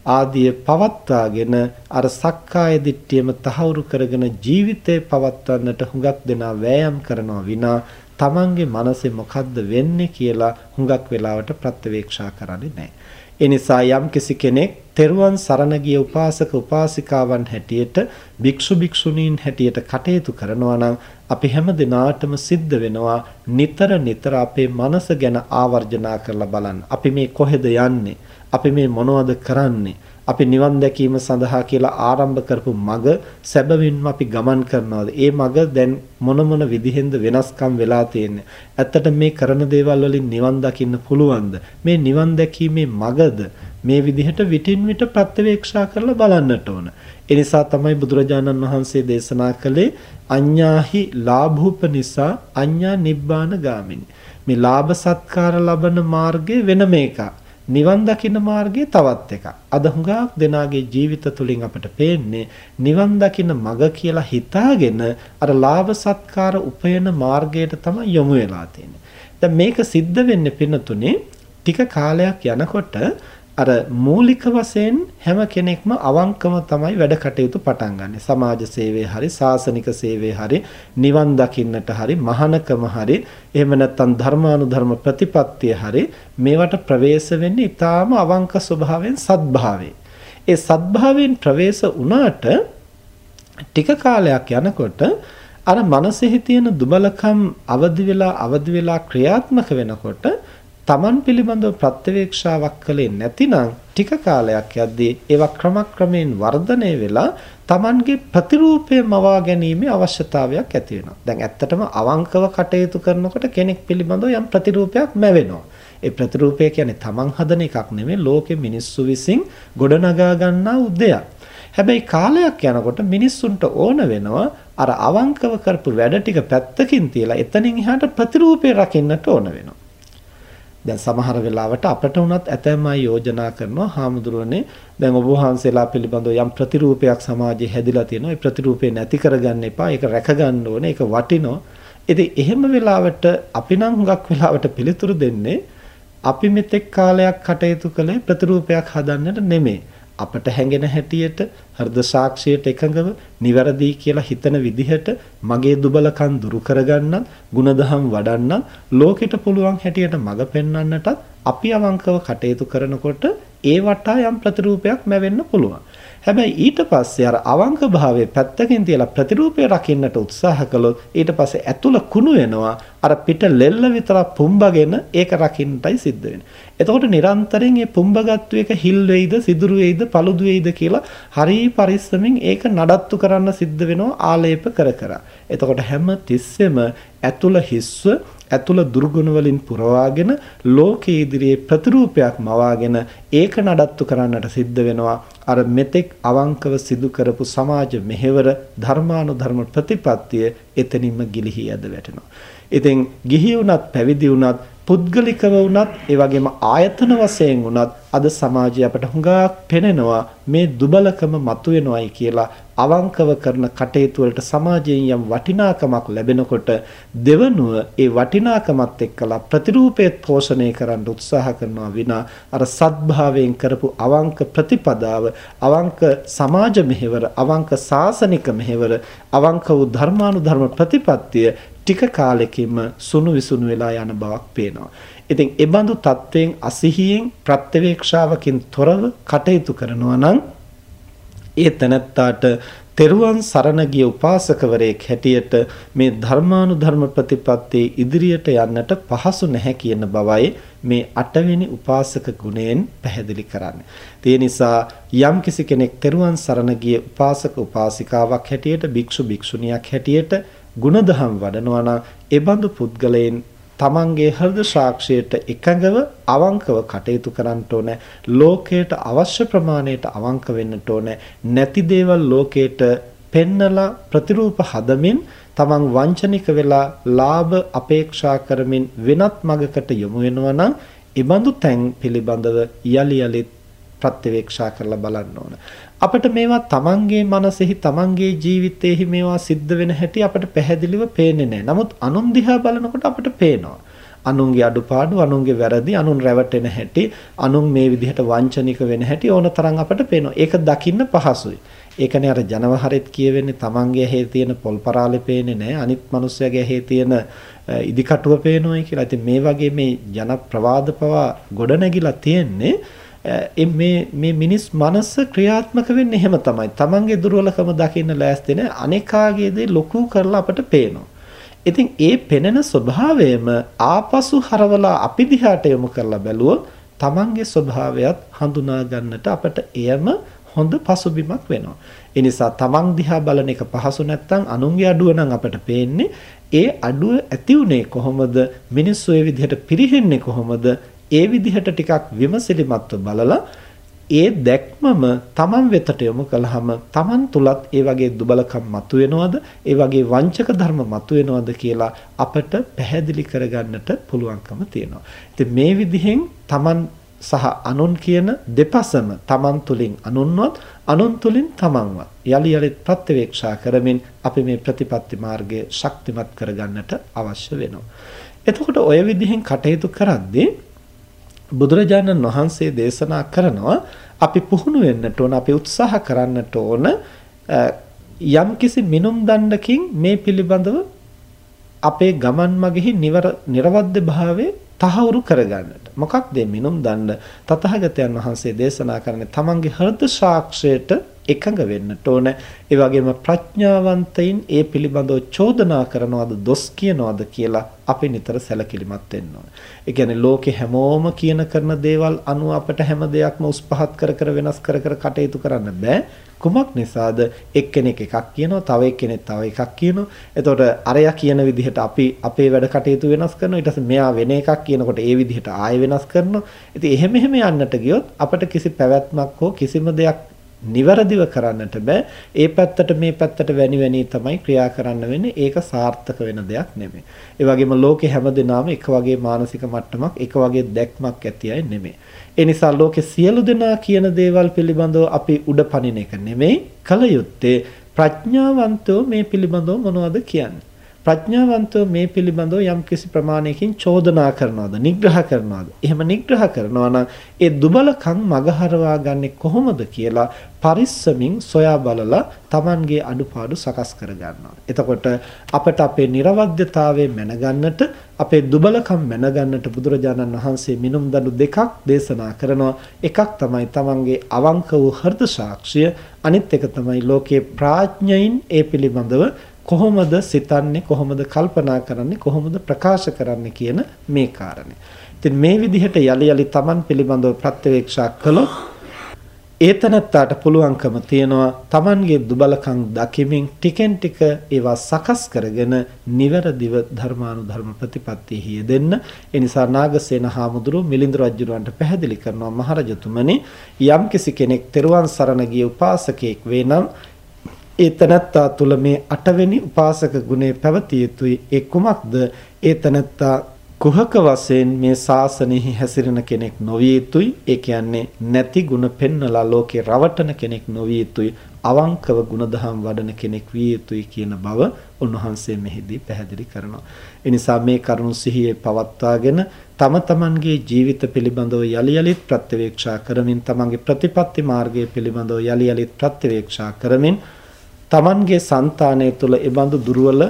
ආදිය පවත්වාගෙන අර සක්කාය දිට්ඨියම තහවුරු කරගෙන ජීවිතේ පවත්වන්නට හුඟක් දෙනා වෑයම් කරනවා විනා තමන්ගේ මනසේ මොකද්ද වෙන්නේ කියලා හුඟක් වෙලාවට ප්‍රත්‍යවේක්ෂා කරන්නේ නැහැ. ඒ නිසා යම් කිසි කෙනෙක් තෙරුවන් සරණ ගිය උපාසක උපාසිකාවන් හැටියට භික්ෂු භික්ෂුණීන් හැටියට කටයුතු කරනවා නම් අපි හැම දිනාටම සිද්ධ වෙනවා නිතර නිතර අපේ මනස ගැන ආවර්ජනා කරලා බලන්න. අපි මේ කොහෙද යන්නේ? අපි මේ මොනවද කරන්නේ? අපි නිවන් දැකීම සඳහා කියලා ආරම්භ කරපු මග සැබවින්ම අපි ගමන් කරනවාද? ඒ මග දැන් මොන මොන විදිහෙන්ද වෙනස්කම් වෙලා තියෙන්නේ? ඇත්තට මේ කරන දේවල් වලින් නිවන් දකින්න පුළුවන්ද? මේ නිවන් දැකීමේ මගද මේ විදිහට විටින් විට ප්‍රත්‍යවේක්ෂා කරලා බලන්නට ඕන. ඒ නිසා තමයි බුදුරජාණන් වහන්සේ දේශනා කළේ අඤ්ඤාහි ලාභූප නිසා අඤ්ඤා නිබ්බාන ගාමිනී. මේ ලාභ සත්කාර ලබන මාර්ගය වෙනම එකක්. නිවන් දකින්න මාර්ගය තවත් එකක්. අද හුඟක් දෙනාගේ ජීවිත තුලින් අපට පේන්නේ නිවන් දකින්න මඟ කියලා හිතාගෙන අර ලාභ සත්කාර උපයන මාර්ගයට තමයි යොමු වෙලා තියෙන්නේ. දැන් මේක සිද්ධ වෙන්නේ පින්නතුනේ ටික කාලයක් යනකොට අර මූලික වශයෙන් හැම කෙනෙක්ම අවංකම තමයි වැඩ කටයුතු පටන් ගන්න. සමාජ සේවය හරි සාසනික සේවය හරි නිවන් දකින්නට හරි මහානකම හරි එහෙම නැත්නම් ධර්මානුධර්ම ප්‍රතිපත්තිය හරි මේවට ප්‍රවේශ වෙන්නේ ඊටාම අවංක ස්වභාවයෙන් සත්භාවයෙන්. ඒ සත්භාවයෙන් ප්‍රවේශ වුණාට ටික කාලයක් යනකොට අර මනසෙහි තියෙන දුබලකම් අවදි වෙලා අවදි වෙලා ක්‍රියාත්මක වෙනකොට Taman පිළිබඳව ප්‍රත්‍යවේක්ෂාවක් කළේ නැතිනම් ටික කාලයක් යද්දී ඒවා ක්‍රමක්‍රමයෙන් වර්ධනය වෙලා Tamanගේ ප්‍රතිරූපය මවා ගැනීමේ අවශ්‍යතාවයක් ඇති වෙනවා. දැන් ඇත්තටම අවංකව කටයුතු කරනකොට කෙනෙක් පිළිබඳව යම් ප්‍රතිරූපයක් මැවෙනවා. ඒ ප්‍රතිරූපය කියන්නේ Taman හදන එකක් නෙමෙයි ලෝකෙ මිනිස්සු විසින් ගොඩනගා ගන්නා උදයක්. හැබැයි කාලයක් යනකොට මිනිස්සුන්ට ඕන වෙනවා අර අවංකව කරපු වැඩ ටික පැත්තකින් තියලා එතනින් එහාට ප්‍රතිරූපය රකින්නට ඕන වෙනවා. දැන් සමහර වෙලාවට අපට උනත් ඇතැම් අය යෝජනා කරනවා හාමුදුරුවනේ දැන් ඔබ වහන්සේලා පිළිබඳව යම් ප්‍රතිරූපයක් සමාජයේ හැදිලා තියෙනවා. ඒ ප්‍රතිරූපේ නැති කරගන්න එපා. ඒක රැකගන්න ඕනේ. ඒක වටිනවා. ඉතින් එහෙම වෙලාවට අපි නම් හුඟක් වෙලාවට පිළිතුරු දෙන්නේ අපි මෙතෙක් කාලයක් කටයුතු කළේ ප්‍රතිරූපයක් හදන්නට නෙමෙයි. අපට හැඟෙන හැටියට හෘද සාක්ෂියට එකඟව නිවැරදි කියලා හිතන විදිහට මගේ දුබලකම් දුරු කරගන්නත් ಗುಣධම් වඩන්නත් ලෝකෙට පුළුවන් හැටියට මඟ පෙන්වන්නටත් අපි අවංකව කටයුතු කරනකොට ඒ වටා යම් ප්‍රතිරූපයක් මැවෙන්න පුළුවන්. හැබැයි ඊට පස්සේ අර අවංක භාවයේ පැත්තකින් තියලා ප්‍රතිරූපය රකින්නට උත්සාහ කළොත් ඊට පස්සේ ඇතුළ කුණු වෙනවා අර පිට ලෙල්ල විතරක් පුම්බගෙන ඒක රකින්නටයි සිද්ධ වෙන්නේ. එතකොට නිරන්තරයෙන් මේ පුම්බගත්තු එක හිල් වෙයිද සිදුරු වෙයිද paludu වෙයිද කියලා හරි පරිස්සමින් ඒක නඩත්තු කරන්න සිද්ධ වෙනවා ආලේප කර කර. එතකොට හැම තිස්සෙම ඇතුළ හිස්ව ඇතුළ දුර්ගුණ වලින් පුරවාගෙන ලෝකයේ ඉදිරියේ ප්‍රතිරූපයක් මවාගෙන ඒක නඩත්තු කරන්නට සිද්ධ වෙනවා අර මෙතෙක් අවංකව සිදු කරපු සමාජ මෙහෙවර ධර්මානුධර්ම ප්‍රතිපත්තිය එතනින්ම ගිලිහි යද වැටෙනවා. ඉතින් ගිහි වුණත් පැවිදි වුණත් පුද්ගලිකව වුණත් ඒ වගේම ආයතන වශයෙන් වුණත් අද සමාජය අපට හුඟක් පෙනෙනවා මේ දුබලකම මතුවෙනවයි කියලා. අවංකව කරන කටයුතු වලට සමාජයෙන් යම් වටිනාකමක් ලැබෙනකොට දෙවනුව ඒ වටිනාකමත් එක්කලා ප්‍රතිරූපයේ පෝෂණය කරන්න උත්සාහ කරනවා විනා අර සත්භාවයෙන් කරපු අවංක ප්‍රතිපදාව අවංක සමාජ මෙහෙවර අවංක සාසනික මෙහෙවර අවංක වූ ධර්මානුධර්ම ප්‍රතිපත්තිය ටික කාලෙකින්ම සුණු විසුණු වෙලා යන බවක් පේනවා. ඉතින් ඒ බඳු තත්වයෙන් අසිහියෙන් ප්‍රත්‍යවේක්ෂාවකින් තොරව කටයුතු කරනවා නම් ඒ තැනැත්තාට තෙරුවන් සරණ ගිය උපාසකවරයෙක් හැටියට මේ ධර්මානුධර්ම ප්‍රතිපත්තියේ ඉදිරියට යන්නට පහසු නැහැ කියන බවයි මේ අටවෙනි උපාසක ගුණයෙන් පැහැදිලි කරන්නේ. ඒ නිසා යම්කිසි කෙනෙක් තෙරුවන් සරණ ගිය උපාසක උපාසිකාවක් හැටියට භික්ෂු භික්ෂුණියක් හැටියට ಗುಣදහම් වඩනවා නම් ඒ බඳු පුද්ගලයන් තමන්ගේ හෘද සාක්ෂියට එකඟව අවංකව කටයුතු කරන්න ඕනේ ලෝකයට අවශ්‍ය ප්‍රමාණයට අවංක වෙන්නට ඕනේ නැති දේවල් ලෝකයට පෙන්නලා ප්‍රතිරූප හදමින් තමන් වංචනික වෙලා ලාභ අපේක්ෂා කරමින් වෙනත් මගකට යොමු වෙනවා නම් ඉබඳු තැන් පිළිබඳව යලි යලිත් ප්‍රත්‍යවේක්ෂා කරලා බලන්න ඕන. අපිට මේවා තමන්ගේ මනසෙහි තමන්ගේ ජීවිතයේහි මේවා සිද්ධ වෙන හැටි අපිට පැහැදිලිව පේන්නේ නැහැ. නමුත් අනුන් දිහා බලනකොට අපිට පේනවා. අනුන්ගේ අඩුපාඩු, අනුන්ගේ වැරදි, අනුන් රැවටෙන හැටි, අනුන් මේ විදිහට වංචනික වෙන හැටි ඕන තරම් අපිට පේනවා. ඒක දකින්න පහසුයි. ඒකනේ අර ජනවහරෙත් කියවෙන්නේ තමන්ගේ ඇහි තියෙන පොල්පරාලේ පේන්නේ නැහැ. අනිත් මිනිස්සයාගේ ඇහි තියෙන ඉදිකටුව පේනවායි කියලා. ඉතින් මේ වගේ මේ ජන ප්‍රවාද පවා ගොඩනැගිලා තියෙන්නේ මේ මේ මිනිස් මනස ක්‍රියාත්මක වෙන්නේ එහෙම තමයි. Tamange දුර්වලකම දකින්න ලෑස්ති නැහැ. අනේකාගේ දේ ලොකු කරලා අපට පේනවා. ඉතින් ඒ පෙනෙන ස්වභාවයම ආපසු හරවලා අපි දිහාට යොමු කරලා බැලුවොත් Tamange ස්වභාවයත් හඳුනා ගන්නට අපට එයම හොඳ පසුබිමක් වෙනවා. ඒ නිසා Taman දිහා බලන එක පහසු නැත්නම් අනුන්ගේ අඩුව නම් අපට පේන්නේ ඒ අඩුව ඇති උනේ කොහොමද? මිනිස්සු ඒ විදිහට පිරිහෙන්නේ කොහොමද? ඒ විදිහට ටිකක් විමසිලිමත්ව බලලා ඒ දැක්මම Taman වෙතට යොමු කළාම Taman තුලත් ඒ වගේ දුබලකම් මතුවෙනවද ඒ වගේ වංචක ධර්ම මතුවෙනවද කියලා අපට පැහැදිලි කරගන්නට පුළුවන්කම තියෙනවා. ඉතින් මේ විදිහෙන් Taman සහ අනුන් කියන දෙපසම Taman තුලින් අනුන්වත් අනුන් තුලින් Tamanවත් යලි යලිත් ප්‍රත්‍යවේක්ෂා කරමින් අපි මේ ප්‍රතිපත්ති මාර්ගය ශක්තිමත් කරගන්නට අවශ්‍ය වෙනවා. එතකොට ඔය විදිහෙන් කටයුතු කරද්දී බුදුරජාණන් වහන්සේ දේශනා කරනවා අපි පුහුණු වෙන්නට ඕන අපි උත්සාහ කරන්නට ඕන යම්කිසි මිනුම් දණ්ඩකින් මේ පිළිබඳව අපේ ගමන් මගෙහි නිර්වද්‍ය භාවයේ තහවුරු කරගන්නට. මොකක්ද මිනුම් දණ්ඩ? තථාගතයන් වහන්සේ දේශනා කරන්නේ තමන්ගේ හෘද සාක්ෂයට එකඟ වෙන්නට ඕන. ඒ වගේම ප්‍රඥාවන්තයින් ඒ පිළිබඳව චෝදනා කරනවද, දොස් කියනවද කියලා අපි නිතර සැලකිලිමත් වෙන්න ඕන. ඒ කියන්නේ ලෝකේ හැමෝම කියන කරන දේවල් අනුව අපට හැම දෙයක්ම උස් පහත් කර කර වෙනස් කර කර කටයුතු කරන්න බෑ. කුමක් නිසාද? එක්කෙනෙක් එකක් කියනවා තව එක්කෙනෙක් තව එකක් කියනවා. එතකොට අරයා කියන විදිහට අපි අපේ වැඩ කටයුතු වෙනස් කරනවා. ඊට පස්සේ මෙයා වෙන එකක් කියනකොට ඒ විදිහට ආයෙ වෙනස් කරනවා. ඉතින් එහෙම එහෙම යන්නට ගියොත් අපිට කිසි පැවැත්මක් හෝ කිසිම දෙයක් නිවැරදිව කරන්නට බෑ. ඒ පැත්තට මේ පැත්තට වැනි වැනි තමයි ක්‍රියා කරන්න වෙන්නේ. ඒක සාර්ථක වෙන දෙයක් නෙමෙයි. ඒ වගේම ලෝකේ හැමදෙනාම එක වගේ මානසික මට්ටමක්, එක වගේ දැක්මක් ඇති අය නෙමෙයි. ඒ නිසා ලෝකේ සියලු දෙනා කියන දේවල් පිළිබඳව අපි උඩ පනින එක නෙමෙයි. කල යුත්තේ ප්‍රඥාවන්තෝ මේ පිළිබඳව මොනවද කියන්නේ? ප්‍රඥාවන්තව මේ පිළිබඳව යම් කිසි ප්‍රමාණයකින් චෝදනා කරනවද නිග්‍රහ කරනවද එහෙම නිග්‍රහ කරනවා නම් ඒ දුබලකම් මගහරවා ගන්නේ කොහොමද කියලා පරිස්සමින් සොයා බලලා Tamanගේ අඩුපාඩු සකස් කර ගන්නවා. එතකොට අපට අපේ නිර්වද්‍යතාවය මැනගන්නට අපේ දුබලකම් මැනගන්නට බුදුරජාණන් වහන්සේ මිනුම් දඬු දෙකක් දේශනා කරනවා. එකක් තමයි Tamanගේ අවංක වූ හෘද සාක්ෂිය අනිත් එක තමයි ලෝකේ ප්‍රඥයින් ඒ පිළිබඳව කොහොමද සිතන්නේ කොහොමද කල්පනා කරන්නේ කොහොමද ප්‍රකාශ කරන්නේ කියන මේ කාරණේ. ඉතින් මේ විදිහට යලි යලි Taman පිළිබඳව ප්‍රත්‍යවේක්ෂා කළොත් ඒතනත්තාට පුළුවන්කම තියනවා Tamanගේ දුබලකම් දකිමින් ටිකෙන් ටික ඒවා සකස් කරගෙන නිවැරදිව ධර්මානුධර්ම ප්‍රතිපත්තියෙහි යෙදෙන්න. ඒ නිසා නාගසේන හාමුදුරුව මිලිඳු රජුරවන්ට පැහැදිලි කරනවා මහරජතුමනි යම්කිසි කෙනෙක් තෙරුවන් සරණ ගිය උපාසකයෙක් වේ නම් ඒ තනත්තා තුල මේ අටවෙනි උපාසක ගුණය පැවතිය යුතුයි. ඒ කුමක්ද? ඒ තනත්තා කුහක වශයෙන් මේ ශාසනයෙහි හැසිරෙන කෙනෙක් නොවිය යුතුයි. ඒ කියන්නේ නැති ಗುಣ පෙන්වලා ලෝකේ රවටන කෙනෙක් නොවිය යුතුයි. අවංකව ಗುಣධම් වඩන කෙනෙක් විය යුතුයි කියන බව උන්වහන්සේ මෙහිදී පැහැදිලි කරනවා. ඒ නිසා මේ කරුණු සිහියේ පවත්වාගෙන තම තමන්ගේ ජීවිත පිළිබඳව යලි යලිත් ප්‍රත්‍යවේක්ෂා කරමින් තමන්ගේ ප්‍රතිපත්ති මාර්ගය පිළිබඳව යලි යලිත් ප්‍රත්‍යවේක්ෂා කරමින් Tamanගේ సంతානය තුළ ඒබඳු දුර්වල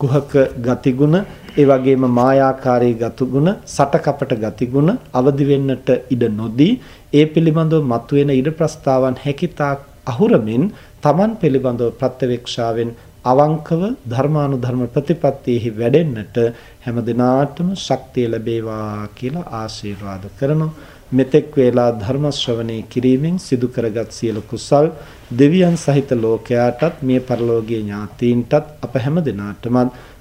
කුහක ගතිගුණ ඒ වගේම මායාකාරී ගතිගුණ සටකපට ගතිගුණ අවදි වෙන්නට ඉඩ නොදී ඒ පිළිබඳව මතුවෙන ඉඩ ප්‍රස්තාවන් හැකිතාක් අහුරමින් Taman පිළිබඳව ප්‍රත්‍යවේක්ෂාවෙන් අවංකව ධර්මානුධර්ම ප්‍රතිපත්තියෙහි වැඩෙන්නට හැම දිනාටම ශක්තිය ලැබේවා කියලා ආශිර්වාද කරනවා. මෙතෙක් වේලා ධර්ම ශ්‍රවණේ කිරීමෙන් සිදු කරගත් සියලු කුසල් දෙවියන් සහිත ලෝකයාටත් මිය පරලෝකීය ඥාතීන්ටත් අප හැම දිනාටම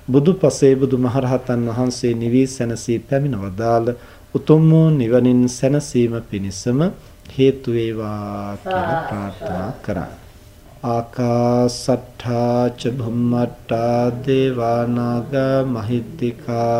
බුදු පසේ බුදු මහරහතන් වහන්සේ නිවී සැනසී පැමිණ වදාළ උතුම් වූ නිවනින් සැනසීම පිණිසම හේතු වේවා කියලා ප්‍රාර්ථනා කරා. ආකාසට්ඨා ච භුම්මට්ඨා දේවා නාග මහිද්దికා